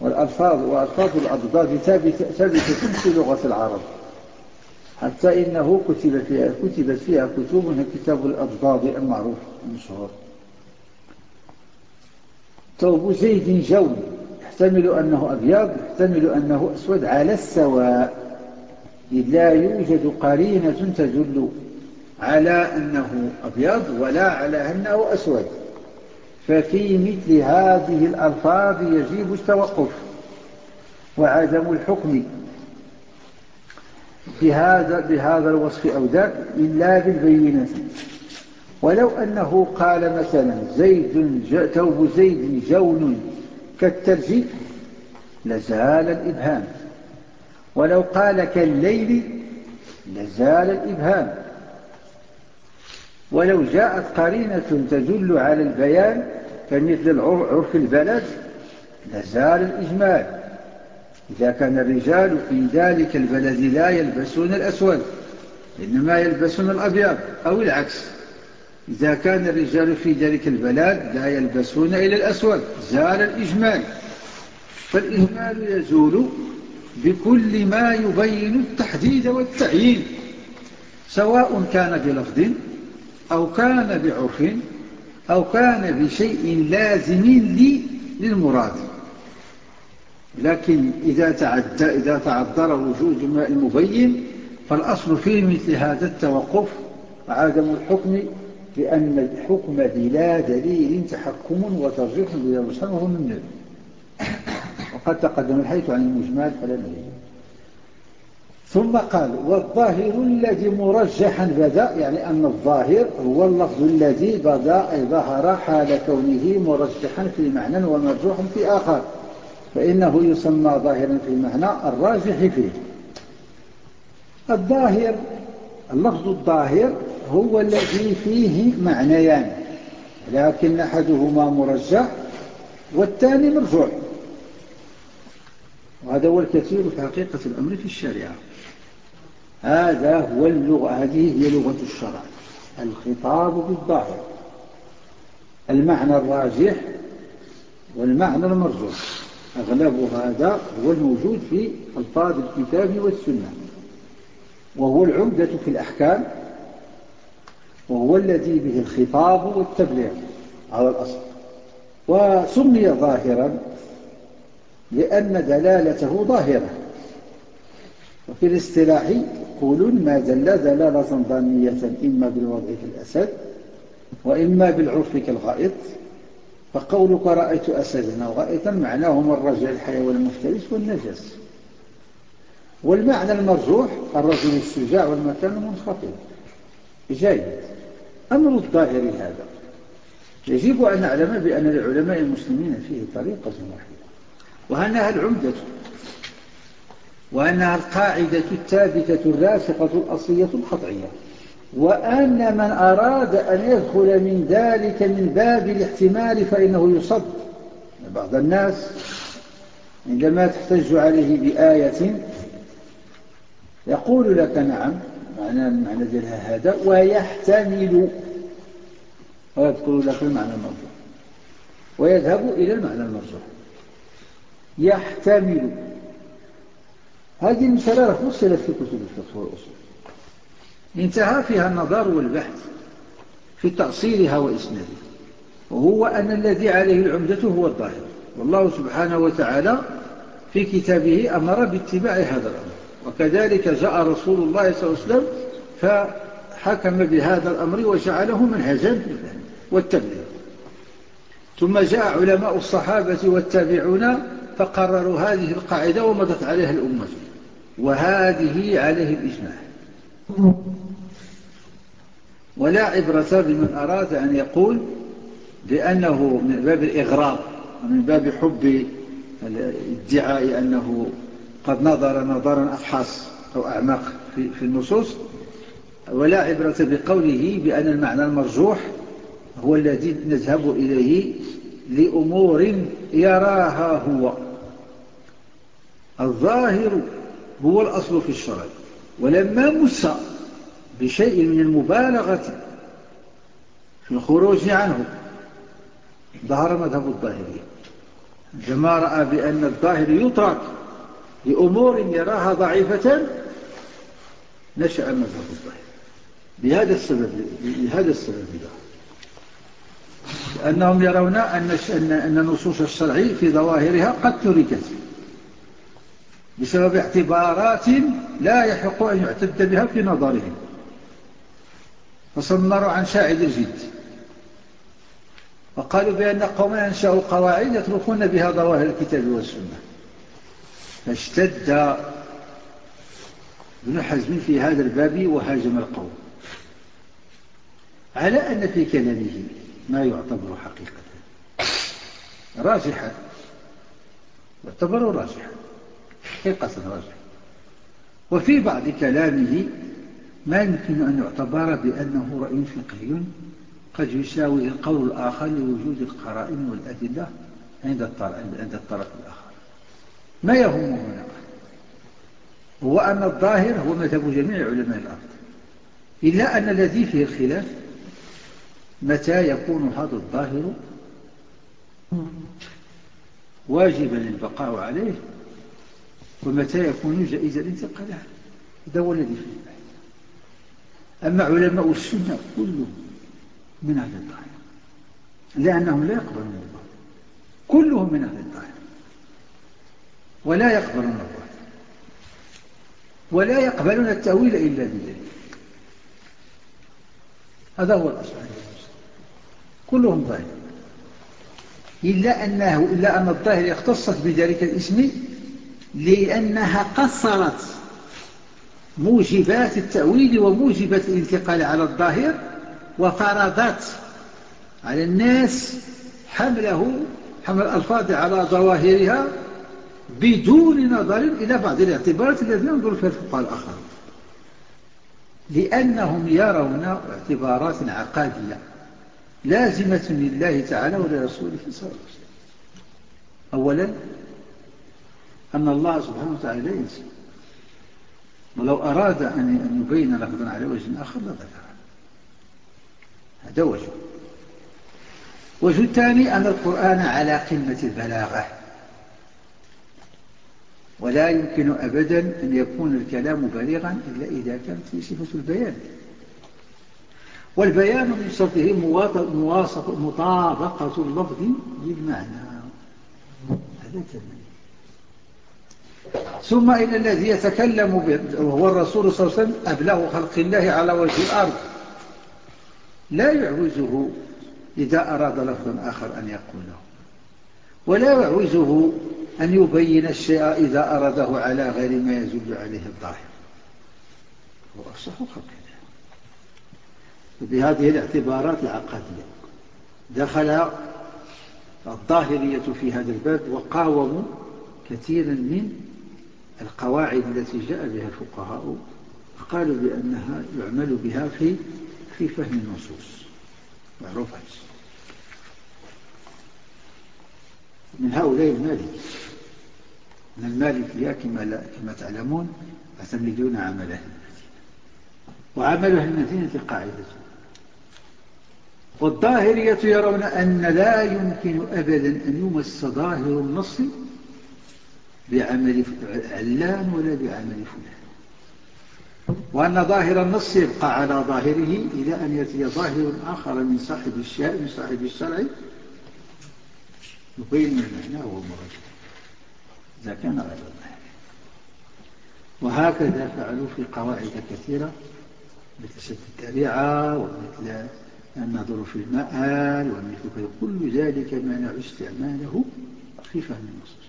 والألفاظ وألفاظ الأضداد ثابتة في لغة العرب. حتى إنه كتب فيها كتبت فيها كتب كتاب الأضداد المعروف. المشهور توب زيد جون يحتمل أنه أبيض يحتمل أنه أسود على السواء. إذ لا يوجد قرينة تدل على أنه أبيض ولا على أنه أسود. ففي مثل هذه الألفاظ يجب التوقف وعدم الحكم بهذا, بهذا الوصف أو ذاك إلا بالبينة ولو أنه قال مثلا زيد توب زيد جون كالترج لزال الإبهام. ولو قال كالليل لزال الإبهام. ولو جاءت قرينة تدل على البيان كمثل عرف البلد لزال الإجمال. إذا كان الرجال في ذلك البلد لا يلبسون الأسود إنما يلبسون الأبيض أو العكس. إذا كان الرجال في ذلك البلد لا يلبسون إلى الأسود زال الإجمال. فالإجمال يزول بكل ما يبين التحديد والتعيين سواء كان بلفظ أو كان بعرف أو كان بشيء لازم لي للمراد. لكن إذا تعدى إذا تعذر وجود المبين فالأصل في مثل هذا التوقف عدم الحكم لأن الحكم بلا دليل تحكم وترجيح بلا مسلم وهو من وقد تقدم الحيث عن المجمال فلا نريد ثم قال والظاهر الذي مرجحا بدا يعني أن الظاهر هو اللفظ الذي بدا أي ظهر حال كونه مرجحا في معنى ومرجوحا في آخر فإنه يسمى ظاهرا في المعنى الراجح فيه. الظاهر اللفظ الظاهر هو الذي فيه معنيان لكن أحدهما مرجح والثاني مرجوح. وهذا هو الكثير في حقيقة الأمر في الشريعة. هذا هو اللغة هذه هي لغة الشرع. الخطاب بالظاهر. المعنى الراجح والمعنى المرجوح. أغلب هذا هو الموجود في ألفاظ الكتاب والسنة. وهو العمدة في الأحكام. وهو الذي به الخطاب والتبليغ على الأصل. وسمي ظاهرا لأن دلالته ظاهرة. وفي الاصطلاح يقولون ما دل دلالة ظنية إما بالوضع في الأسد وإما بالعرف كالغائط فقولك رأيت أسدا أو غائطا معناه من رجع الحيوان المفترس والنجس. والمعنى المرجوح الرجل الشجاع والمكان المنخفض. جيد. أمر الظاهر هذا. يجب أن نعلم بأن للعلماء المسلمين فيه طريقة واحدة وأنها العمدة. وأنها القاعدة الثابتة الراسخة الأصلية القطعية وأن من أراد أن يدخل من ذلك من باب الاحتمال فإنه يصد بعض الناس عندما تحتج عليه بآية يقول لك نعم معنى المعنى ديالها هذا ويحتمل. ويذكر لك المعنى المرجوح ويذهب إلى المعنى المرجوح يحتمل. هذه المسألة فصلت في كتب الفقه والأصول. انتهى فيها النظر والبحث في تأصيلها وإسنادها وهو أن الذي عليه العمدة هو الظاهر. والله سبحانه وتعالى في كتابه أمر باتباع هذا الأمر. وكذلك جاء رسول الله صلى الله عليه وسلم فحكم بهذا الأمر وجعله منهجا والتبليغ. ثم جاء علماء الصحابة والتابعون فقرروا هذه القاعدة ومضت عليها الأمة. وهذه عليه الإجماع. ولا عبرة بمن أراد أن يقول بأنه من باب الإغراض من باب حب الادعاء أنه قد نظر نظرا أفحص أو أعمق في النصوص. ولا عبرة بقوله بأن المعنى المرجوح هو الذي نذهب إليه لأمور يراها هو. الظاهر هو الأصل في الشرع. ولما مس بشيء من المبالغة في الخروج عنه ظهر مذهب الظاهرية. عندما رأى بأن الظاهر يترك لأمور يراها ضعيفة نشأ مذهب الظاهر بهذا السبب لهذا السبب ذا لأنهم يرون أن أن النصوص الشرعي في ظواهرها قد تركت. بسبب اعتبارات لا يحق أن يعتد بها في نظرهم. فصمروا عن شاعد الجد وقالوا بأن قوما ينشأوا قواعد يتركون بها ظواهر الكتاب والسنة. فاشتد ابن حزم في هذا الباب وهاجم القوم. على أن في كلامه ما يعتبر حقيقة. راجحا يعتبر راجحا حقيقة راجحا وفي بعض كلامه ما يمكن أن يعتبر بأنه رأي فقهي قد يساوي القول الآخر لوجود القرائن والأدلة عند الطرف الآخر. ما يهمه هنا؟ هو أن الظاهر هو مذهب جميع علماء الأرض. إلا أن الذي فيه الخلاف متى يكون هذا الظاهر؟ واجبا البقاء عليه ومتى يكون جائز الانتقال هذا هو الذي فيه البحث أما علماء السنة كلهم من أهل الظاهر لأنهم لا يقبلون الظاهر كلهم من أهل الظاهر ولا يقبلون الظاهر ولا يقبلون التأويل إلا بذلك هذا هو الأصل. كلهم ظاهر إلا أنه إلا أن الظاهر اختصت بذلك الاسم لأنها قصرت موجبات التأويل وموجبات الانتقال على الظاهر وفرضت على الناس حمله حمل الألفاظ على ظواهرها بدون نظر إلى بعض الاعتبارات التي ينظر فيها الفقهاء الآخرون. لأنهم يرون اعتبارات عقادية لازمة لله تعالى ولرسوله صلى الله عليه وسلم. أولا أن الله سبحانه وتعالى لا ينسى ولو أراد أن يبين لفظا على وجه آخر لذكر هذا وجه. وجه الثاني أن القرآن على قمة البلاغة. ولا يمكن أبدا أن يكون الكلام بليغا إلا إذا كانت فيه صفة البيان. والبيان من شرطه مطابقة اللفظ للمعنى. هذا كلمة ثم إن الذي يتكلم وهو الرسول صلى الله عليه وسلم أبلغ خلق الله على وجه الأرض لا يعوزه إذا أراد لفظا آخر أن يقوله ولا يعوزه أن يبين الشيء إذا أراده على غير ما يزول عليه الظاهر. هو أصح خلق بهذه الاعتبارات العقادية دخل الظاهرية في هذا الباب وقاوموا كثيرا من القواعد التي جاء بها الفقهاء قالوا بأنها يعمل بها في في فهم النصوص معروفة. من هؤلاء المالك من المالكية كما, كما تعلمون يعتمدون عمل أهل وعمل أهل المدينة قاعدة والظاهرية يرون أن لا يمكن أبدا أن يمس ظاهر النص بعمل علان ولا بعمل فلان. وأن ظاهر النص يبقى على ظاهره إلى أن يأتي ظاهر آخر من صاحب الشيء من صاحب الشرع. يبين المعنى والمراد إذا كان غير ظاهر. وهكذا فعلوا في قواعد كثيرة مثل شد التريعة ومثل النظر في المآل ومثل كل ذلك مانع استعماله في فهم النصوص.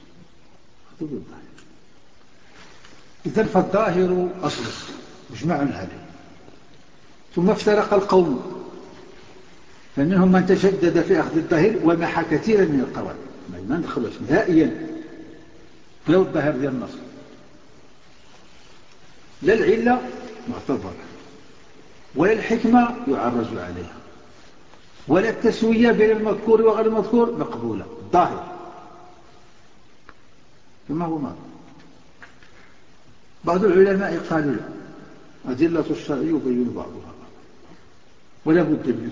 إذا فالظاهر أصل مجمع عليه ثم افترق القوم فمنهم من تشدد في أخذ الظاهر ومحى كثيرا من القواعد ما ندخلوش نهائيا. لو الظاهر ديال النص لا العلة معتبرة ولا الحكمة يعرج عليها ولا التسوية بين المذكور وغير المذكور مقبولة. ظاهر فما هو ماذا بعض العلماء قالوا لا أدلة الشرع يبين بعضها. ولا بد من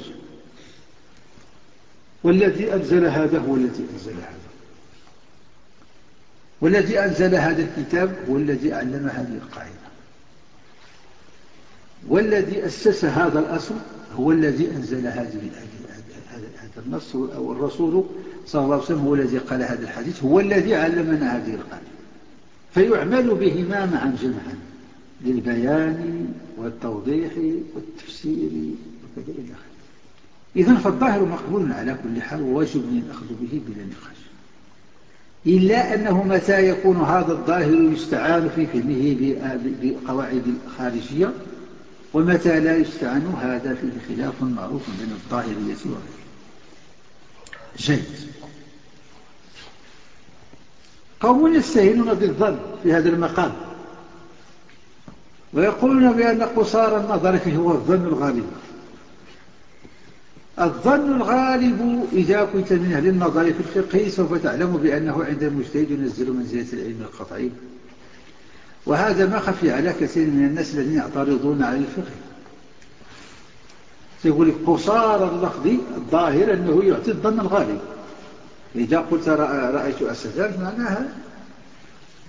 والذي أنزل هذا هو الذي أنزل هذا. والذي أنزل هذا الكتاب هو الذي أعلم هذه القاعدة. والذي أسس هذا الأصل هو الذي أنزل هذه هذا النص أو الرسول صلى الله عليه وسلم هو الذي قال هذا الحديث هو الذي علمنا هذه القاعدة فيعمل بهما معا جمعا للبيان والتوضيح والتفسير وكذا إلى آخره. إذا فالظاهر مقبول على كل حال وواجب الأخذ به بلا نقاش. إلا أنه متى يكون هذا الظاهر يستعان في فهمه بقواعد الخارجية ومتى لا يستعان هذا فيه خلاف معروف بين الظاهرية وغيره جيد. قوم يستهينون بالظن في هذا المقام. ويقولون بأن قصار النظر فيه هو الظن الغالب. الظن الغالب إذا كنت من أهل النظر في الفقه سوف تعلم بأنه عند المجتهد ينزل منزلة العلم القطعي. وهذا ما خفي على كثير من الناس الذين يعترضون على الفقه. يقول لك قصار اللفظ الظاهر أنه يعطي الظن الغالب. إذا قلت رأيت أسدا معناها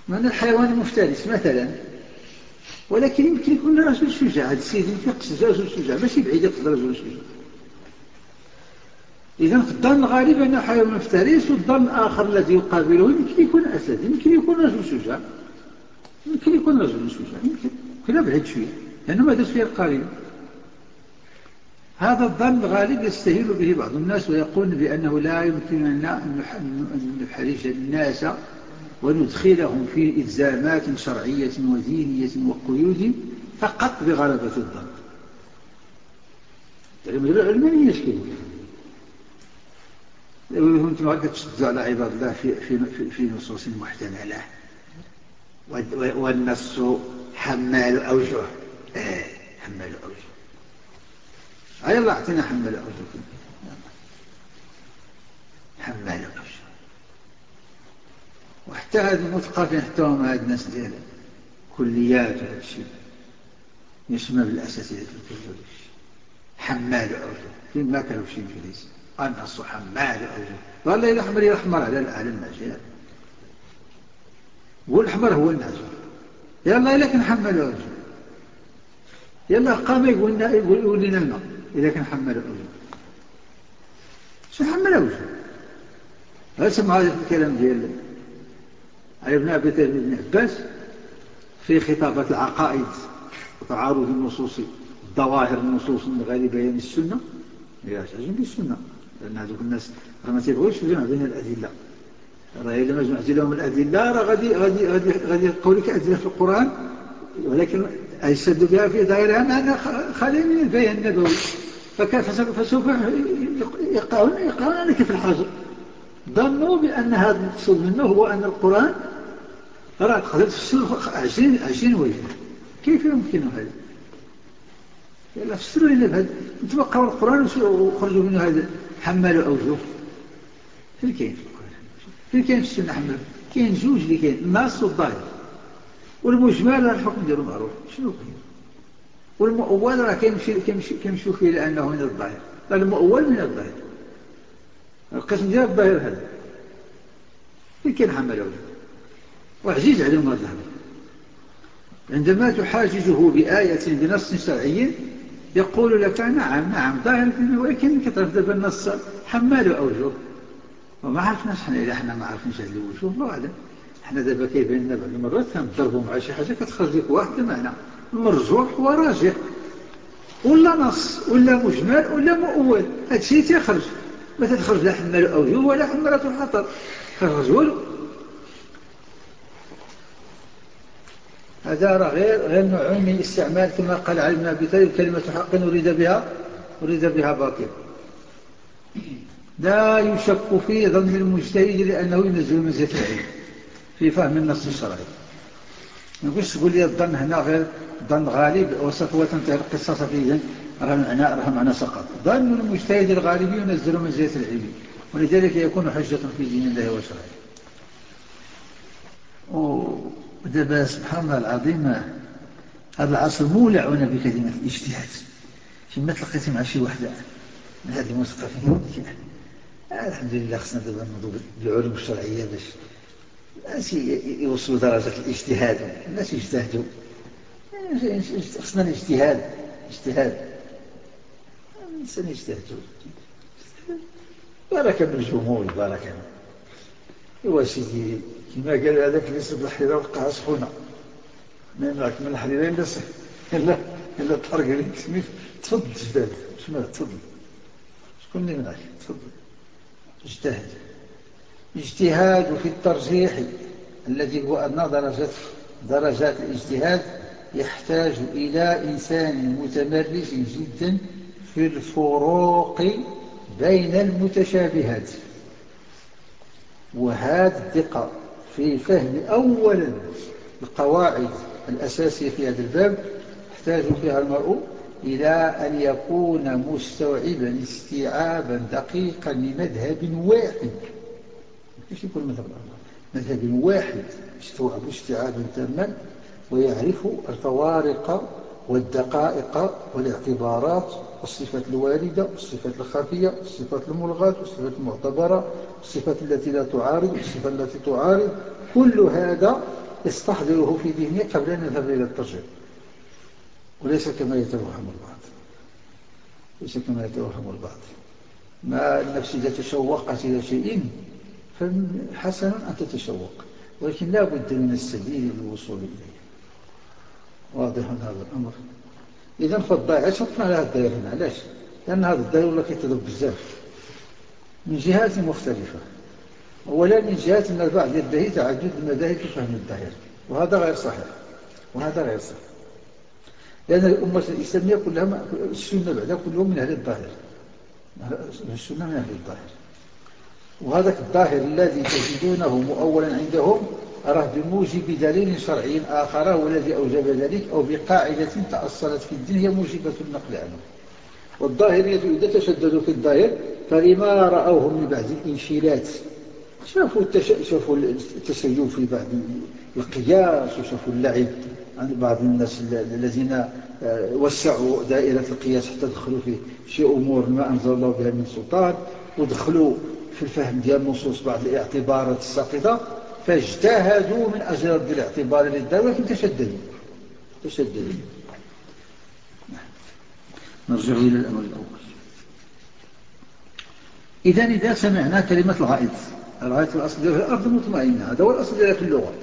معنى الحيوان المفترس مثلا. ولكن يمكن يكون رجل شجاع. هذا السيد يقصد رجل شجاع. ماشي بعيد يقصد رجل شجاع. إذا الظن غالبا أنه حيوان مفترس والظن الآخر الذي يقابله يمكن يكون أسد يمكن يكون رجل شجاع. يمكن يكون رجل شجاع. يمكن يمكن أبعد شوية. لأنه ما درس فيها القارئ. هذا الظن الغالب يستهيل به بعض الناس ويقول بأنه لا يمكننا أن نحرج الناس وندخلهم في إلزامات شرعية ودينية وقيود فقط بغلبة الظن. العلمانية يشكلوا أنتم هكذا تشدوا على عباد الله في, في, في, في نصوص محتملة. والنص حمال أوجه. إيه، حمال أوجه. أي الله اعطينا حمال أوجه حمال وحتى هذا المثقفين حتى هم هذا الناس ديال كليات وهذا الشيء يسمى بالأساتذة في الكليات حمال أوجه فين ما كانوا شيء في ليس النص حمال أوجه قال لي الأحمر يحمر على على الناجية والأحمر هو الناجية يلا لكن حمل أوجه يلا قام يقول لنا يقول لنا الماء إذا كان حمل أوجه. شو حمل أوجه؟ هل سمع هذا الكلام ديال علي ابن أبي بن عباس في خطابة العقائد وتعارض النصوص ظواهر النصوص غالبة بيان السنة؟ هي تعجب بالسنة لأن هذوك الناس ما تيبغوش يجمع بين الأدلة. راه إذا ما جمعت لهم الأدلة راه غادي غادي غادي غادي لك أدلة في القرآن ولكن يشد بها في ظاهرها أنها خالية من البيان النبوي. فسوف يقعون عليك في الحجر؟ ظنوا بأن هذا المقصود منه هو أن القرآن راه تقدر تفسر عشرين عشرين وجه. كيف يمكن هذا؟ لا فسروا لنا بهذا تبقوا القرآن وخرجوا منه هذا حملوا أوجه فين كاين في القرآن؟ فين كاين في السنة حملوا كاين جوج اللي كاين. الناس والمجمل الحكم ديالو معروف شنو كاين؟ والمؤول راه كيمشيو فيه لأنه من الظاهر. المؤول من الظاهر. القسم ديال الظاهر هذا. فين كاين حمل أوجه وعزيز عليهم هذا عندما تحاججه بآية بنص شرعي يقول لك نعم نعم ظاهر ولكن كتعرف دابا النص أوجه وما عرفناش حنا إذا حنا ما عرفناش هذه الوجوه الله أعلم. حنا دابا كيبين لنا بعض المرات كنضربوا مع شي حاجة كتخرج لك واحد المعنى مرجوح وراجح. ولا نص ولا مجمل ولا مؤول. هذا الشيء تيخرج. ما تدخل لا حمال أوجه ولا حمالة الحطر خرج والو هذا غير غير نوع من استعمال كما قال علمنا بطيب كلمة حق أريد بها أريد بها باطل. لا يشك في ظن المجتهد لأنه ينزل منزلة العلم في فهم النص الشرعي. ما نقولش تقول لي الظن هنا غير ظن غالب وصفوة تنتهي القصة في راه معنى راه معنى سقط. ظن المجتهد الغالب ينزل منزلة العلم ولذلك يكون حجة في دين الله وشرعه. ودابا سبحان الله العظيم هذا العصر مولعون بكلمة الاجتهاد. فيما تلقيتي مع شي وحدة من هذه المثقفين الحمد لله خصنا دابا نوضوا بالعلوم الشرعية باش الناس يوصلوا درجة الاجتهاد. الناس يجتهدوا خصنا الاجتهاد. اجتهاد. الإنسان يجتهدوا بركة بالجمهور بركة هو سيدي كما قال هذاك اللي يصب الحريرة وقع سخونة. ما يمنعك من الحريرة إلا إلا إلا طرق عليك سميت. تفضل اجتهد. شنو تفضل. شكون اللي منعك تفضل. اجتهد. اجتهاد في الترجيح الذي هو أدنى درجات درجات الاجتهاد يحتاج إلى إنسان متمرس جدا في الفروق بين المتشابهات. وهذه الدقة في فهم أولا القواعد الأساسية في هذا الباب يحتاج فيها المرء إلى أن يكون مستوعبا استيعابا دقيقا لمذهب واحد. إيش يكون مذهب مذهب واحد استوعب استيعابا تاما ويعرف الفوارق والدقائق والاعتبارات والصفات الواردة والصفات الخفية والصفات الملغاة والصفات المعتبرة والصفات التي لا تعارض والصفات التي تعارض. كل هذا يستحضره في ذهنه قبل أن يذهب إلى الترجمة. وليس كما يتوهم البعض. ليس كما يتوهم البعض. ما النفس إذا تشوقت إلى شيء فحسن أن تتشوق. ولكن لا بد من السبيل للوصول إليه. واضح هذا الأمر؟ إذا فالضائع شطنا على هذا الدائرة هنا. علاش لأن هذا الدائرة ولا كيتضرب بزاف. من جهات مختلفة. أولا من جهة أن البعض يدعي تعدد المذاهب في فهم الظاهر وهذا غير صحيح. وهذا غير صحيح. لأن الأمة الإسلامية كلها السنة بعدها كلهم من أهل الظاهر. السنة من أهل الظاهر. وهذا الظاهر الذي تجدونه مؤولا عندهم راه بموجب دليل شرعي آخر هو الذي أوجب ذلك أو بقاعدة تأصلت في الدين هي موجبة النقل عنه. والظاهرية إذا تشددوا في الظاهر فلما رأوه من بعد الإنشيلات شافوا شافوا التسيب في بعض القياس وشافوا اللعب عند بعض الناس الذين آه، وسعوا دائرة القياس حتى دخلوا في شيء أمور ما أنزل الله بها من سلطان ودخلوا في الفهم ديال النصوص بعض الاعتبارات الساقطة فاجتهدوا من أجل رد الاعتبار للدار ولكن تشددوا. تشددوا. نرجع إلى الأمر الأول. إذا إذا سمعنا كلمة الغائط. الغائط الأصل في الأرض مطمئنة هذا هو الأصل في اللغة.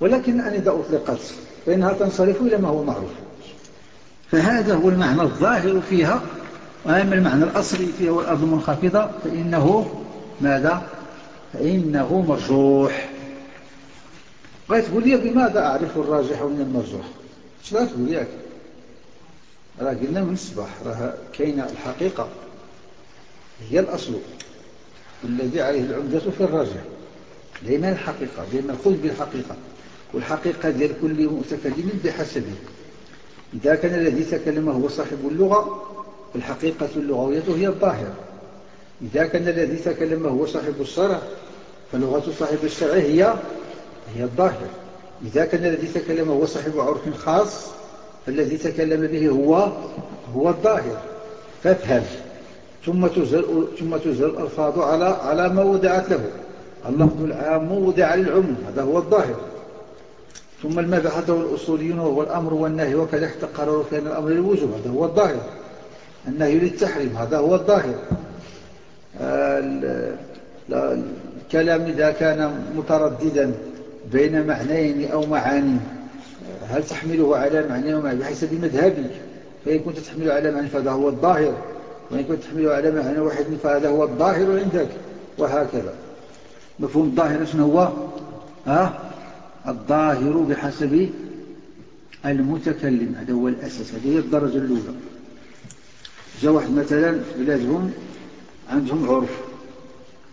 ولكن أن إذا أطلقت فإنها تنصرف إلى ما هو معروف. فهذا هو المعنى الظاهر فيها وأما المعنى الأصلي فيها والأرض منخفضة فإنه ماذا؟ فإنه مرجوح. بغيت تقول لي بماذا أعرف الراجح من المرجوح؟ إيش لا تقول ياك راه قلنا من الصباح راه كاينة الحقيقة. هي الأصل الذي عليه العمدة في الراجح. دائما الحقيقة دائما خذ بالحقيقة. والحقيقة ديال كل متكلم بحسبه. إذا كان الذي تكلم هو صاحب اللغة الحقيقة اللغوية هي الظاهرة إذا كان الذي تكلم هو صاحب الشرع فلغة صاحب الشرع هي هي الظاهر. إذا كان الذي تكلم هو صاحب عرف خاص فالذي تكلم به هو هو الظاهر. فافهم. ثم تزل ثم تزل الألفاظ على على ما وضعت له. اللفظ العام وضع للعموم هذا هو الظاهر. ثم المبحث الأصوليون وهو الأمر والنهي وكذا احتقرروا في أن الأمر للوجوب هذا هو الظاهر. النهي للتحريم هذا هو الظاهر. الكلام إذا كان مترددا بين معنيين أو معاني هل تحمله على معنى ومعنى بحسب مذهبي. فإن كنت تحمله على معنى فهذا هو الظاهر. وإن كنت تحمله على معنى واحد فهذا هو الظاهر عندك. وهكذا. مفهوم الظاهر شنو هو؟ ها؟ الظاهر بحسب المتكلم. هذا هو الأساس هذه هي الدرجة الأولى. واحد مثلا في بلادهم عندهم عرف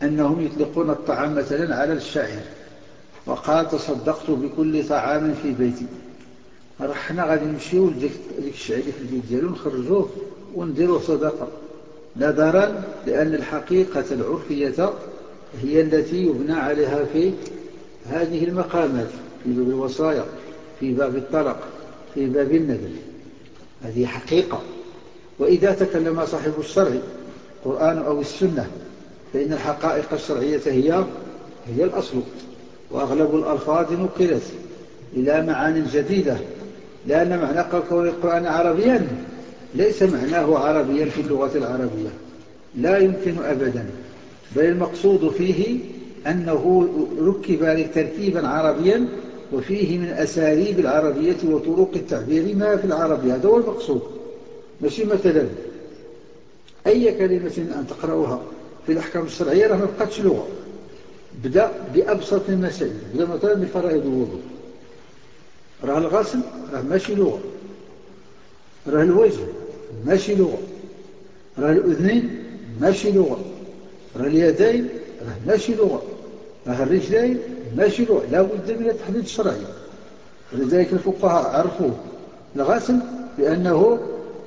أنهم يطلقون الطعام مثلا على الشاعر. وقال تصدقت بكل طعام في بيتي. رحنا غادي نمشيو لديك الشعير في البيت ديالو نخرجوه ونديروه صدقة نظرا لأن الحقيقة العرفية هي التي يبنى عليها في هذه المقامات في باب الوصايا في باب الطلق في باب النذر هذه حقيقة. وإذا تكلم صاحب الشرع القرآن أو السنة فإن الحقائق الشرعية هي هي الأصل. وأغلب الألفاظ نقلت إلى معان جديدة. لأن معنى كون القرآن عربيا ليس معناه عربيا في اللغة العربية. لا يمكن أبدا. بل المقصود فيه أنه ركب تركيبا عربيا وفيه من أساليب العربية وطرق التعبير ما في العربية هذا هو المقصود. ماشي مثلا. أي كلمة أن تقرأها في الأحكام الشرعية راه ما بقاتش لغة. بدأ بأبسط المسائل. بدأ مثلا بفرائض الوضوء. راه الغسل راه ماشي لغة. راه الوجه ماشي لغة. راه الأذنين ماشي لغة. راه اليدين راه ماشي لغة. راه الرجلين ماشي لغة. لا بد من التحديد الشرعي. ولذلك الفقهاء عرفوا الغسل بأنه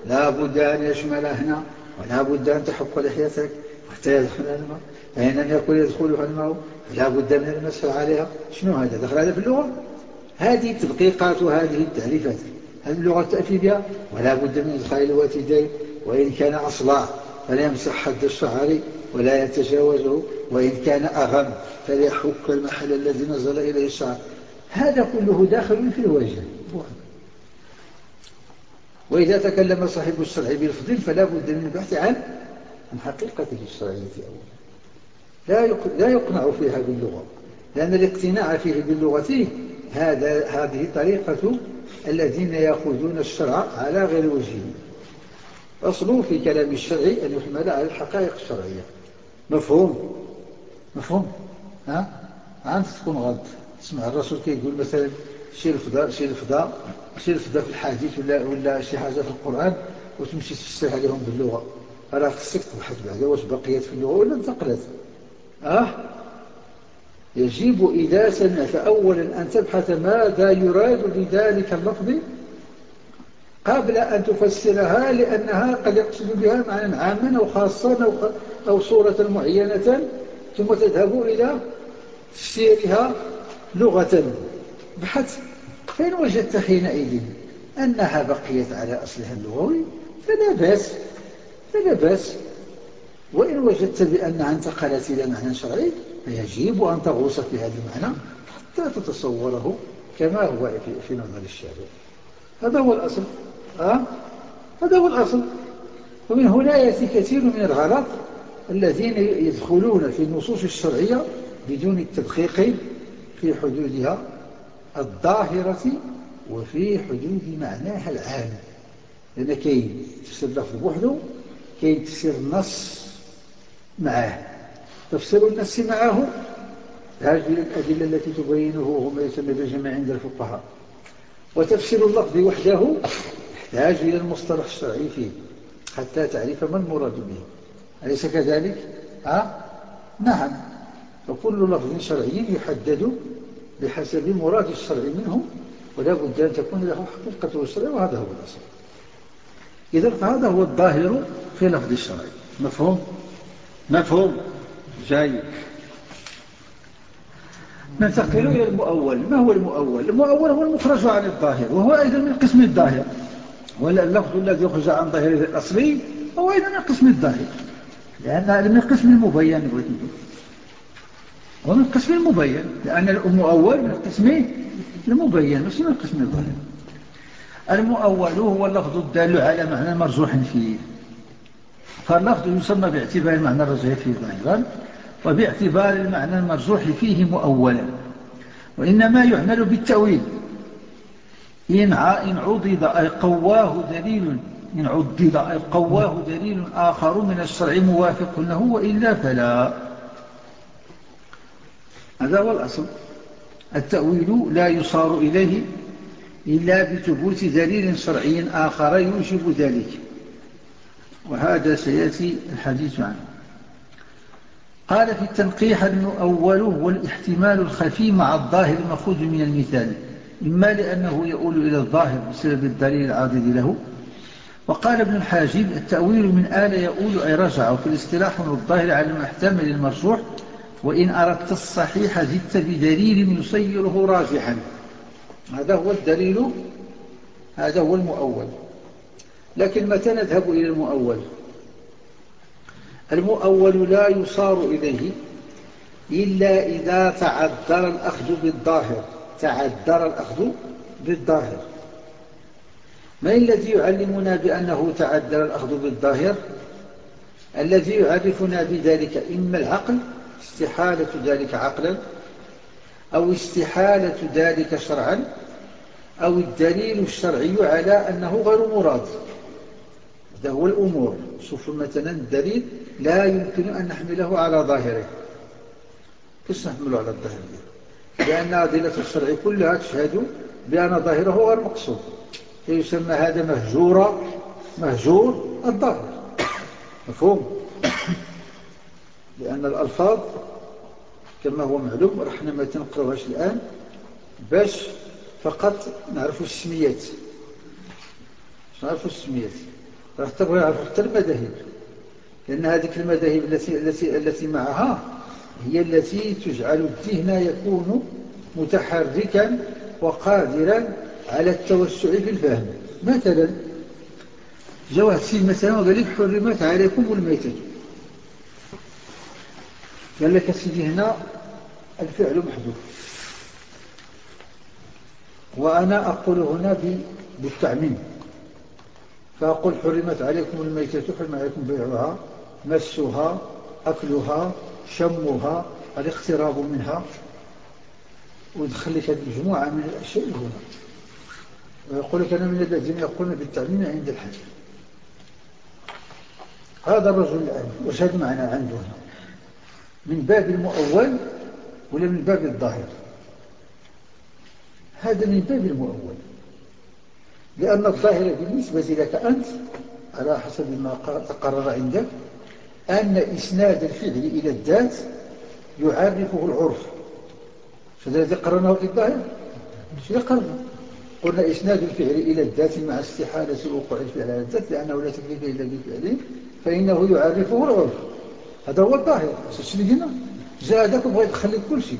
لا بد أن يشمل هنا ولا بد أن تحك لحيتك حتى يدخل الماء فإن لم يكن يدخلها الماء لا بد من المسح عليها. شنو هذا؟ دخل هذا في اللغة؟ هذه التدقيقات وهذه التعريفات. هذه اللغة تأتي بها ولا بد من إدخال الواتدين وإن كان أصلع فلا يمسح حد الشعر ولا يتجاوزه. وإن كان أغم فليحك المحل الذي نزل إليه الشعر. هذا كله داخل في الوجه. وإذا تكلم صاحب الشرع بالفضل فلا بد من البحث عن عن حقيقته الشرعية أولا لا يقنع فيها باللغة لأن الاقتناع فيه باللغة هذا هذه طريقة الذين يأخذون الشرع على غير وجهه. أصله في كلام الشرعي أن يحمل على الحقائق الشرعية. مفهوم؟ مفهوم. ها؟ عند تكون غلط. تسمع الرسول كيقول مثلا شي الفضاء شي الفضاء الفضاء في الحديث ولا ولا شي حاجة في القرآن وتمشي تفسر عليهم باللغة. راه خصك تبحث بعدا واش بقيت في اللغة ولا انتقلت؟ أه؟ يجب إذا سمعت أولا أن تبحث ماذا يراد بذلك اللفظ قبل أن تفسرها لأنها قد يقصد بها معنى عاما أو خاصا أو صورة معينة ثم تذهب إلى تفسيرها لغة. بحث. فإن وجدت حينئذ أنها بقيت على أصلها اللغوي فلا بأس فلا بأس. وإن وجدت بأنها انتقلت إلى معنى شرعي فيجب أن تغوص في هذا المعنى حتى تتصوره كما هو في نظر الشارع. هذا هو الأصل. أه؟ هذا هو الأصل. ومن هنا يأتي كثير من الغلط الذين يدخلون في النصوص الشرعية بدون التدقيق في حدودها. الظاهرة وفي حدود معناها العام. لأن كاين تفسير اللفظ بوحده كاين تفسير النص معاه. تفسير النص معه هذه الأدلة التي تبينه وما يسمى بالجمع عند الفقهاء. وتفسير اللفظ وحده يحتاج إلى المصطلح الشرعي فيه حتى تعرف ما المراد به. أليس كذلك؟ أه؟ نعم. فكل لفظ شرعي يحدد بحسب مراد الشرع منه ولا بد أن تكون له حقيقته الشرعية وهذا هو الأصل. إذا فهذا هو الظاهر في لفظ الشرع. مفهوم؟ مفهوم. جيد. ننتقل إلى المؤول. ما هو المؤول؟ المؤول هو المخرج عن الظاهر وهو أيضا من قسم الظاهر. واللفظ الذي يخرج عن ظاهره الأصلي هو أيضا من قسم الظاهر لأن من قسم المبين. ومن قسم المبين لأن المؤول من قسم المبين مش من قسم الظاهر المؤول هو اللفظ الدال على معنى مرجوح فيه. فاللفظ يسمى باعتبار المعنى الرجعي فيه ظاهرا وباعتبار المعنى المرجوح فيه مؤولا. وإنما يعمل بالتأويل. إن عضد أي قواه دليل إن عضد أي قواه دليل آخر من الشرع موافق له وإلا فلا. هذا هو الأصل. التأويل لا يصار إليه إلا بثبوت دليل شرعي آخر يوجب ذلك وهذا سيأتي الحديث عنه. قال في التنقيح المؤول والاحتمال الخفي مع الظاهر المأخوذ من المثال إما لأنه يؤول إلى الظاهر بسبب الدليل العاضد له. وقال ابن الحاجب التأويل من آل يؤول أي رجع وفي الاصطلاح من الظاهر على المحتمل المرجوح وإن أردت الصحيح زدت بدليل يصيره راجحا هذا هو الدليل هذا هو المؤول. لكن متى نذهب إلى المؤول؟ المؤول لا يصار إليه إلا إذا تعذر الأخذ بالظاهر. تعذر الأخذ بالظاهر. من الذي يعلمنا بأنه تعذر الأخذ بالظاهر؟ الذي يعرفنا بذلك إما العقل استحالة ذلك عقلا أو استحالة ذلك شرعا أو الدليل الشرعي على أنه غير مراد. هذا هو الأمور. شوف مثلا الدليل لا يمكن أن نحمله على ظاهره. كيف نحمله على الظاهر؟ لأن أدلة الشرع كلها تشهد بأن ظاهره غير مقصود. يسمى هذا؟ مهجور مهجور الظاهر. مفهوم؟ لأن الألفاظ كما هو معلوم رحنا ما تنقرأهاش الآن باش فقط نعرف السميات. نعرف السميات؟ راح تبغى نعرف حتى المذاهب. لأن هذه المذاهب التي التي التي معها هي التي تجعل الذهن يكون متحركا وقادرا على التوسع في الفهم. مثلا جواه سيد مثلا وقال لك حرمت عليكم الميتة. قال لك سيدي هنا الفعل محدود وأنا أقول هنا بالتعميم. فأقول حرمت عليكم الميتة حرم عليكم بيعها مسها أكلها شمها الاقتراب منها. ودخل لك هذه المجموعة من الأشياء هنا. ويقول لك أنا من الذين يقولون بالتعميم عند الحج. هذا الرجل الآن وشهد معنا عنده هنا؟ من باب المؤول ولا من باب الظاهر؟ هذا من باب المؤول. لأن الظاهر بالنسبة لك أنت على حسب ما تقرر عندك أن إسناد الفعل إلى الذات يعرفه العرف. فالذي قررناه في الظاهر؟ شيء قررنا قلنا إسناد الفعل إلى الذات مع استحالة وقوع الفعل على الذات لأنه لا تكليف إلا بالفعل فإنه يعرفه العرف. هذا هو الظاهر شنو هنا زادك بغى يدخل لك كل شيء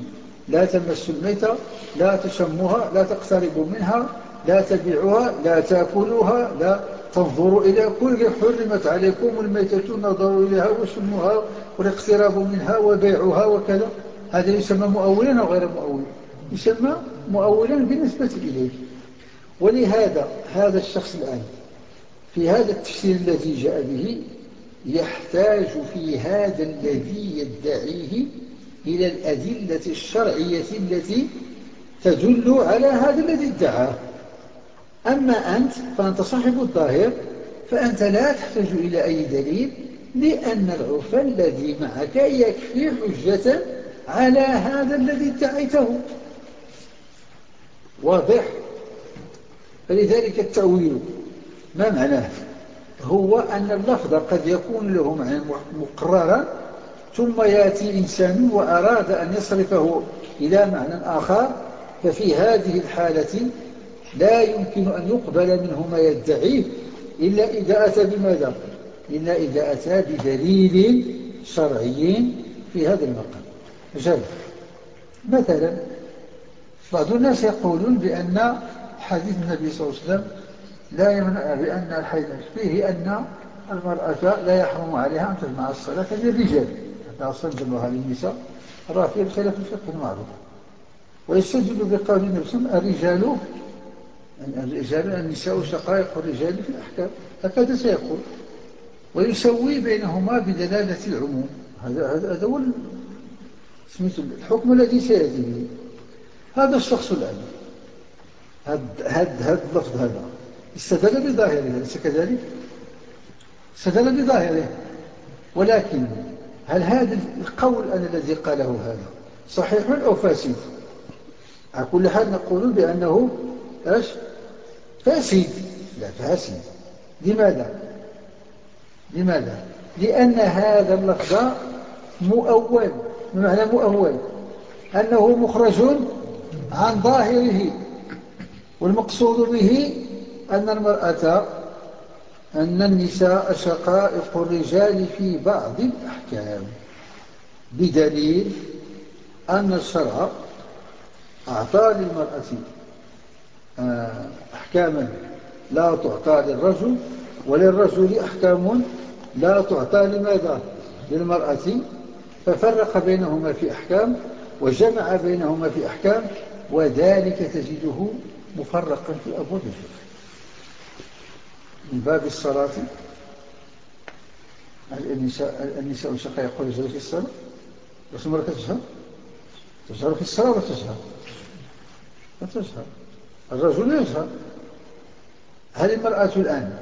لا تمس الميتة لا تشمها لا تقتربوا منها لا تبيعوها لا تأكلوها لا تنظروا إلى كل حرمت عليكم الميتة نظروا إليها وشموها والاقتراب منها وبيعها وكذا. هذا يسمى مؤولا أو غير مؤول يسمى مؤولا بالنسبة إليه ولهذا هذا الشخص الآن في هذا التفسير الذي جاء به يحتاج في هذا الذي يدعيه إلى الأدلة الشرعية التي تدل على هذا الذي ادعاه أما أنت فأنت صاحب الظاهر فأنت لا تحتاج إلى أي دليل لأن العرف الذي معك يكفي حجة على هذا الذي ادعيته. واضح؟ فلذلك التأويل ما معناه؟ هو أن اللفظ قد يكون له معنى مقررا ثم يأتي إنسان وأراد أن يصرفه إلى معنى آخر ففي هذه الحالة لا يمكن أن يقبل منه ما يدعيه إلا إذا أتى بماذا؟ إلا إذا أتى بدليل شرعي في هذا المقام. مثلا مثلا بعض الناس يقولون بأن حديث النبي صلى الله عليه وسلم لا يمنع بأن الحيث فيه أن المرأة لا يحرم عليها أن تجمع الصلاة للرجال أصلا جمعها للنساء. رافع الخلاف الفقه المعروف ويستدل بقول النبي الرجال الرجال النساء شقائق الرجال في الأحكام. هكذا سيقول. ويسوي بينهما بدلالة العموم. هذا هذا هو الحكم الذي سيأتي به. هذا الشخص الآن هذا هذا اللفظ هذا. استدل بظاهره أليس كذلك؟ استدل بظاهره. ولكن هل هذا القول أنا الذي قاله هذا صحيح أو فاسد؟ على كل حال نقول بأنه إيش؟ فاسد. لا فاسد. لماذا؟ لماذا؟ لأن هذا اللفظ مؤول. بمعنى مؤول. أنه مخرج عن ظاهره والمقصود به أن المرأة أن النساء شقائق الرجال في بعض الأحكام بدليل أن الشرع أعطى للمرأة آه، أحكاما لا تعطى للرجل وللرجل أحكام لا تعطى لماذا؟ للمرأة. ففرق بينهما في أحكام وجمع بينهما في أحكام وذلك تجده مفرقا في أبواب الفقه من باب الصلاة. النساء النساء شقائق الرجال في الصلاة؟ بس المرأة تجهر تجهر في الصلاة ولا تجهر لا تجهر الرجل يجهر هل المرأة الآن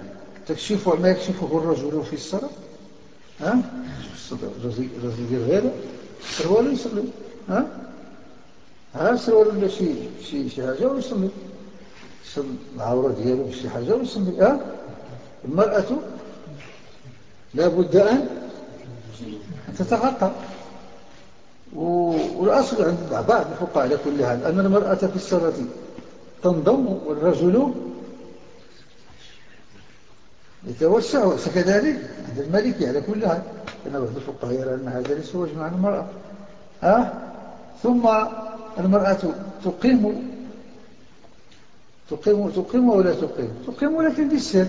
تكشف ما يكشفه الرجل في الصلاة؟ ها؟ الرجل يدير غيره سروال يصلي. ها؟ ها؟ سروال ولا شي شي شي حاجة ويصلي. العورة ديالو بشي حاجة ويصلي. ها؟ المرأة لا بد أن تتغطى. والأصل عند بعض الفقهاء على كل حال أن المرأة في الصلاة تنضم والرجل يتوسع فكذلك عند الملك على كل حال. أن بعض الفقهاء يرى أن هذا ليس وجه عن المرأة. أه؟ ثم المرأة تقيم تقيم تقيم ولا تقيم؟ تقيم ولكن بالسر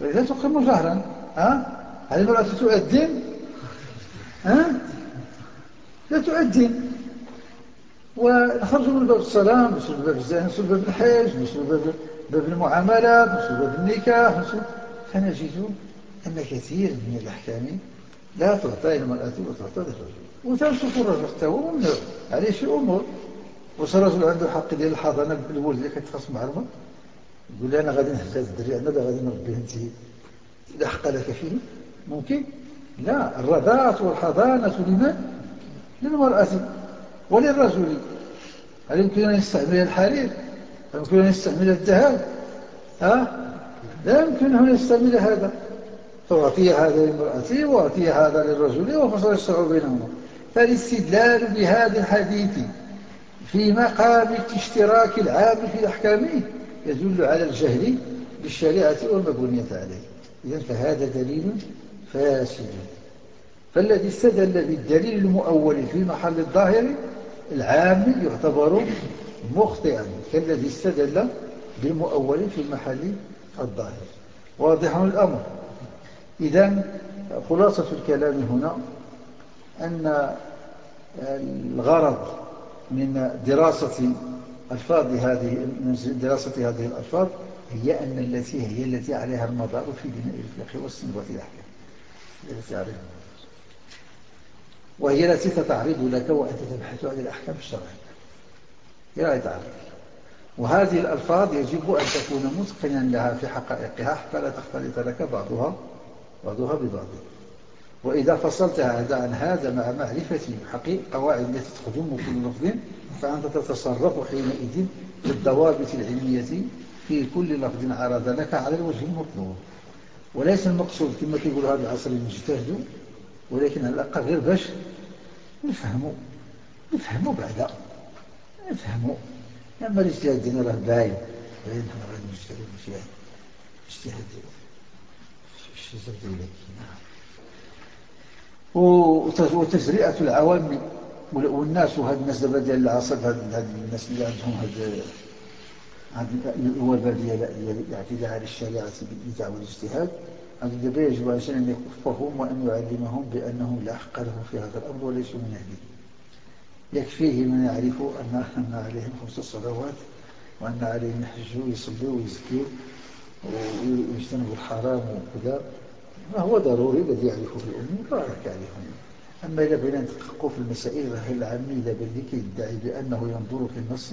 لا تقيم جهرا أه؟ هل المرأة تؤذن؟ أه؟ لا تؤذن. ونخرج من باب الصلاة نوصل باب الزنا نوصل باب الحج نوصل باب باب المعاملات نوصل باب النكاح فنجد أن كثير من الأحكام لا تعطى المرأة وتعطى للرجل وتنشوف الرجل هو ممنوع. عليه شي أمور. واش الرجل عنده حق ديال الحضانة بالولد اللي كيتخاصم مع المرأة. يقول لي أنا غادي نهلا الدري أنا غادي نربيه أنت لا حق لك فيه ممكن؟ لا الرضاعة والحضانة لمن للمرأة. وللرجل. هل يمكن أن يستعمل الحرير؟ هل يمكن أن يستعمل الذهب؟ ها؟ لا يمكن أن يستعمل هذا. فأعطي هذا للمرأة وأعطي هذا للرجل وفصل الشرع بينهما. فالاستدلال بهذا الحديث في مقام الاشتراك العام في أحكامه يدل على الجهل بالشريعة والمبنية عليه. إذن فهذا دليل فاسد. فالذي استدل بالدليل المؤول في محل الظاهر العام يعتبر مخطئا كالذي استدل بالمؤول في محل الظاهر. واضح الأمر. إذا خلاصة الكلام هنا أن الغرض من دراسة ألفاظ هذه من دراسة هذه الألفاظ هي أن التي هي التي عليها المدار في بناء الفقه والسنة الأحكام التي عليها وهي التي تتعرض لك وأنت تبحث عن الأحكام الشرعية. هي تعرض وهذه الألفاظ يجب أن تكون متقنا لها في حقائقها حتى لا تختلط لك بعضها بعضها ببعض. وإذا فصلت هذا عن هذا مع معرفة حقيقة قواعد التي تخدم كل لفظ فأنت تتصرف حينئذ بالضوابط العلمية في كل لفظ عرض لك على الوجه المطلوب. وليس المقصود كما تقول هذا العصر المجتهد ولكن على الأقل غير باش نفهموا نفهموا بعدا نفهموا أما الاجتهاد دينا راه باين باين حنا غادي نجتهد ماشي اجتهاد الشجر ديالك وتجرئة العوام والناس وهاد الناس دابا ديال العصر هاد الناس اللي عندهم هاد هاد الوباء ديال الاعتداء على الشريعة بالبدع والاجتهاد هذا دابا يجب على أن يكفهم وأن يعلمهم بأنهم لا حق لهم في هذا الأمر وليسوا من أهله يكفيه من يعرف أن, أن عليهم خمس صلوات وأن عليهم يحجوا ويصلوا ويزكوا ويجتنبوا الحرام وكذا. ما هو ضروري الذي يعرفه الأمور بارك عليهم أما إذا بغينا نتحققوا في المسائل العامية إذا بدي يدعي بأنه ينظر في النص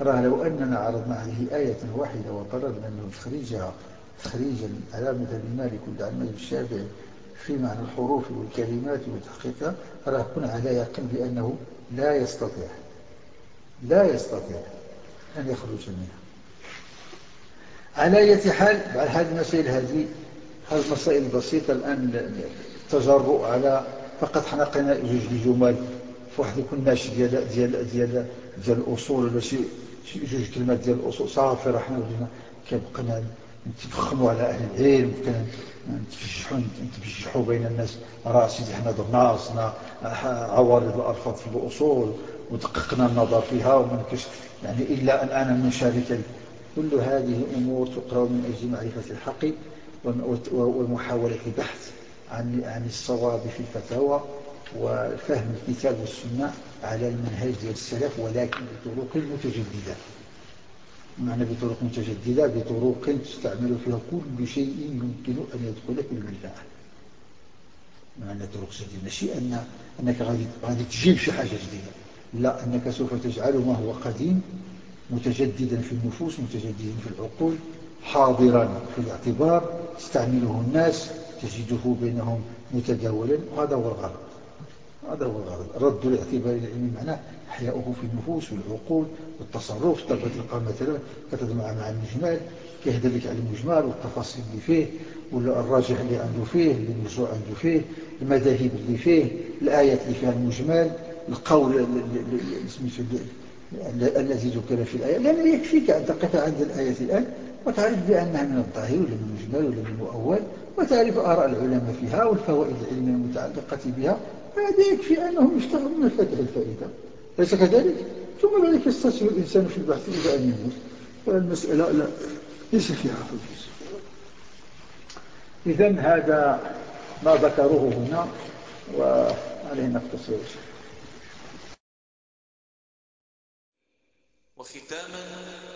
راه لو أننا عرضنا عليه آية واحدة وطلبنا منه تخريجها تخريجا على مثل مالك المذهب الشافعي في معنى الحروف والكلمات وتحقيقها راه كن على يقين بأنه لا يستطيع لا يستطيع أن يخرج منها. على أي حال بعد هذه المسائل هذه هذه المسائل البسيطة الآن التجرؤ على فقط حنا لقينا جوج الجمل في واحد الناش ديال ديال ديال ديال الأصول ولا شي جوج كلمات ديال الأصول. صافي راه حنا ولينا كيبقينا نتفخموا على أهل العلم نتفجحوا نتفجحوا بين الناس راه سيدي حنا درنا عوارض الألفاظ في الأصول ودققنا النظر فيها وما يعني إلا أن أنا نشارك كل هذه امور تقرأ من أجل معرفة الحق. ومحاوله البحث عن عن الصواب في الفتاوى وفهم الكتاب والسنة على المنهج السلف ولكن بطرق متجددة. معنى بطرق متجددة بطرق تستعمل فيها كل شيء يمكن أن يدخل في المنفعة معنى طرق جديدة. ماشي أن أنك غادي تجيب شي حاجة جديدة. لا أنك سوف تجعل ما هو قديم متجددا في النفوس متجددا في العقول حاضرا في الاعتبار تستعمله الناس تجده بينهم متداولا وهذا هو الغرض. هذا هو الغرض. رد الاعتبار العلمي معناه إحياؤه في النفوس والعقول والتصرف تلقى مثلا كتجمع مع المجمل كيهدر لك على المجمل والتفاصيل اللي فيه والراجح اللي عنده فيه المرجوع عنده فيه المذاهب اللي فيه الآيات اللي فيها المجمل القول الذي ذكر في الآية. لأنه يكفيك أن تقف عند الآية الآن وتعرف بأنها من الظاهر ولا من المجمل ولا من المؤول وتعرف آراء العلماء فيها والفوائد العلمية المتعلقة بها هذا يكفي أنهم يشتغلون من فتح الفائدة ليس كذلك؟ ثم ذلك يستسهل الإنسان في البحث إلى أن يموت. فالمسألة لا ليس فيها حدوث إذا هذا ما ذكروه هنا وعليه نقتصر وختاما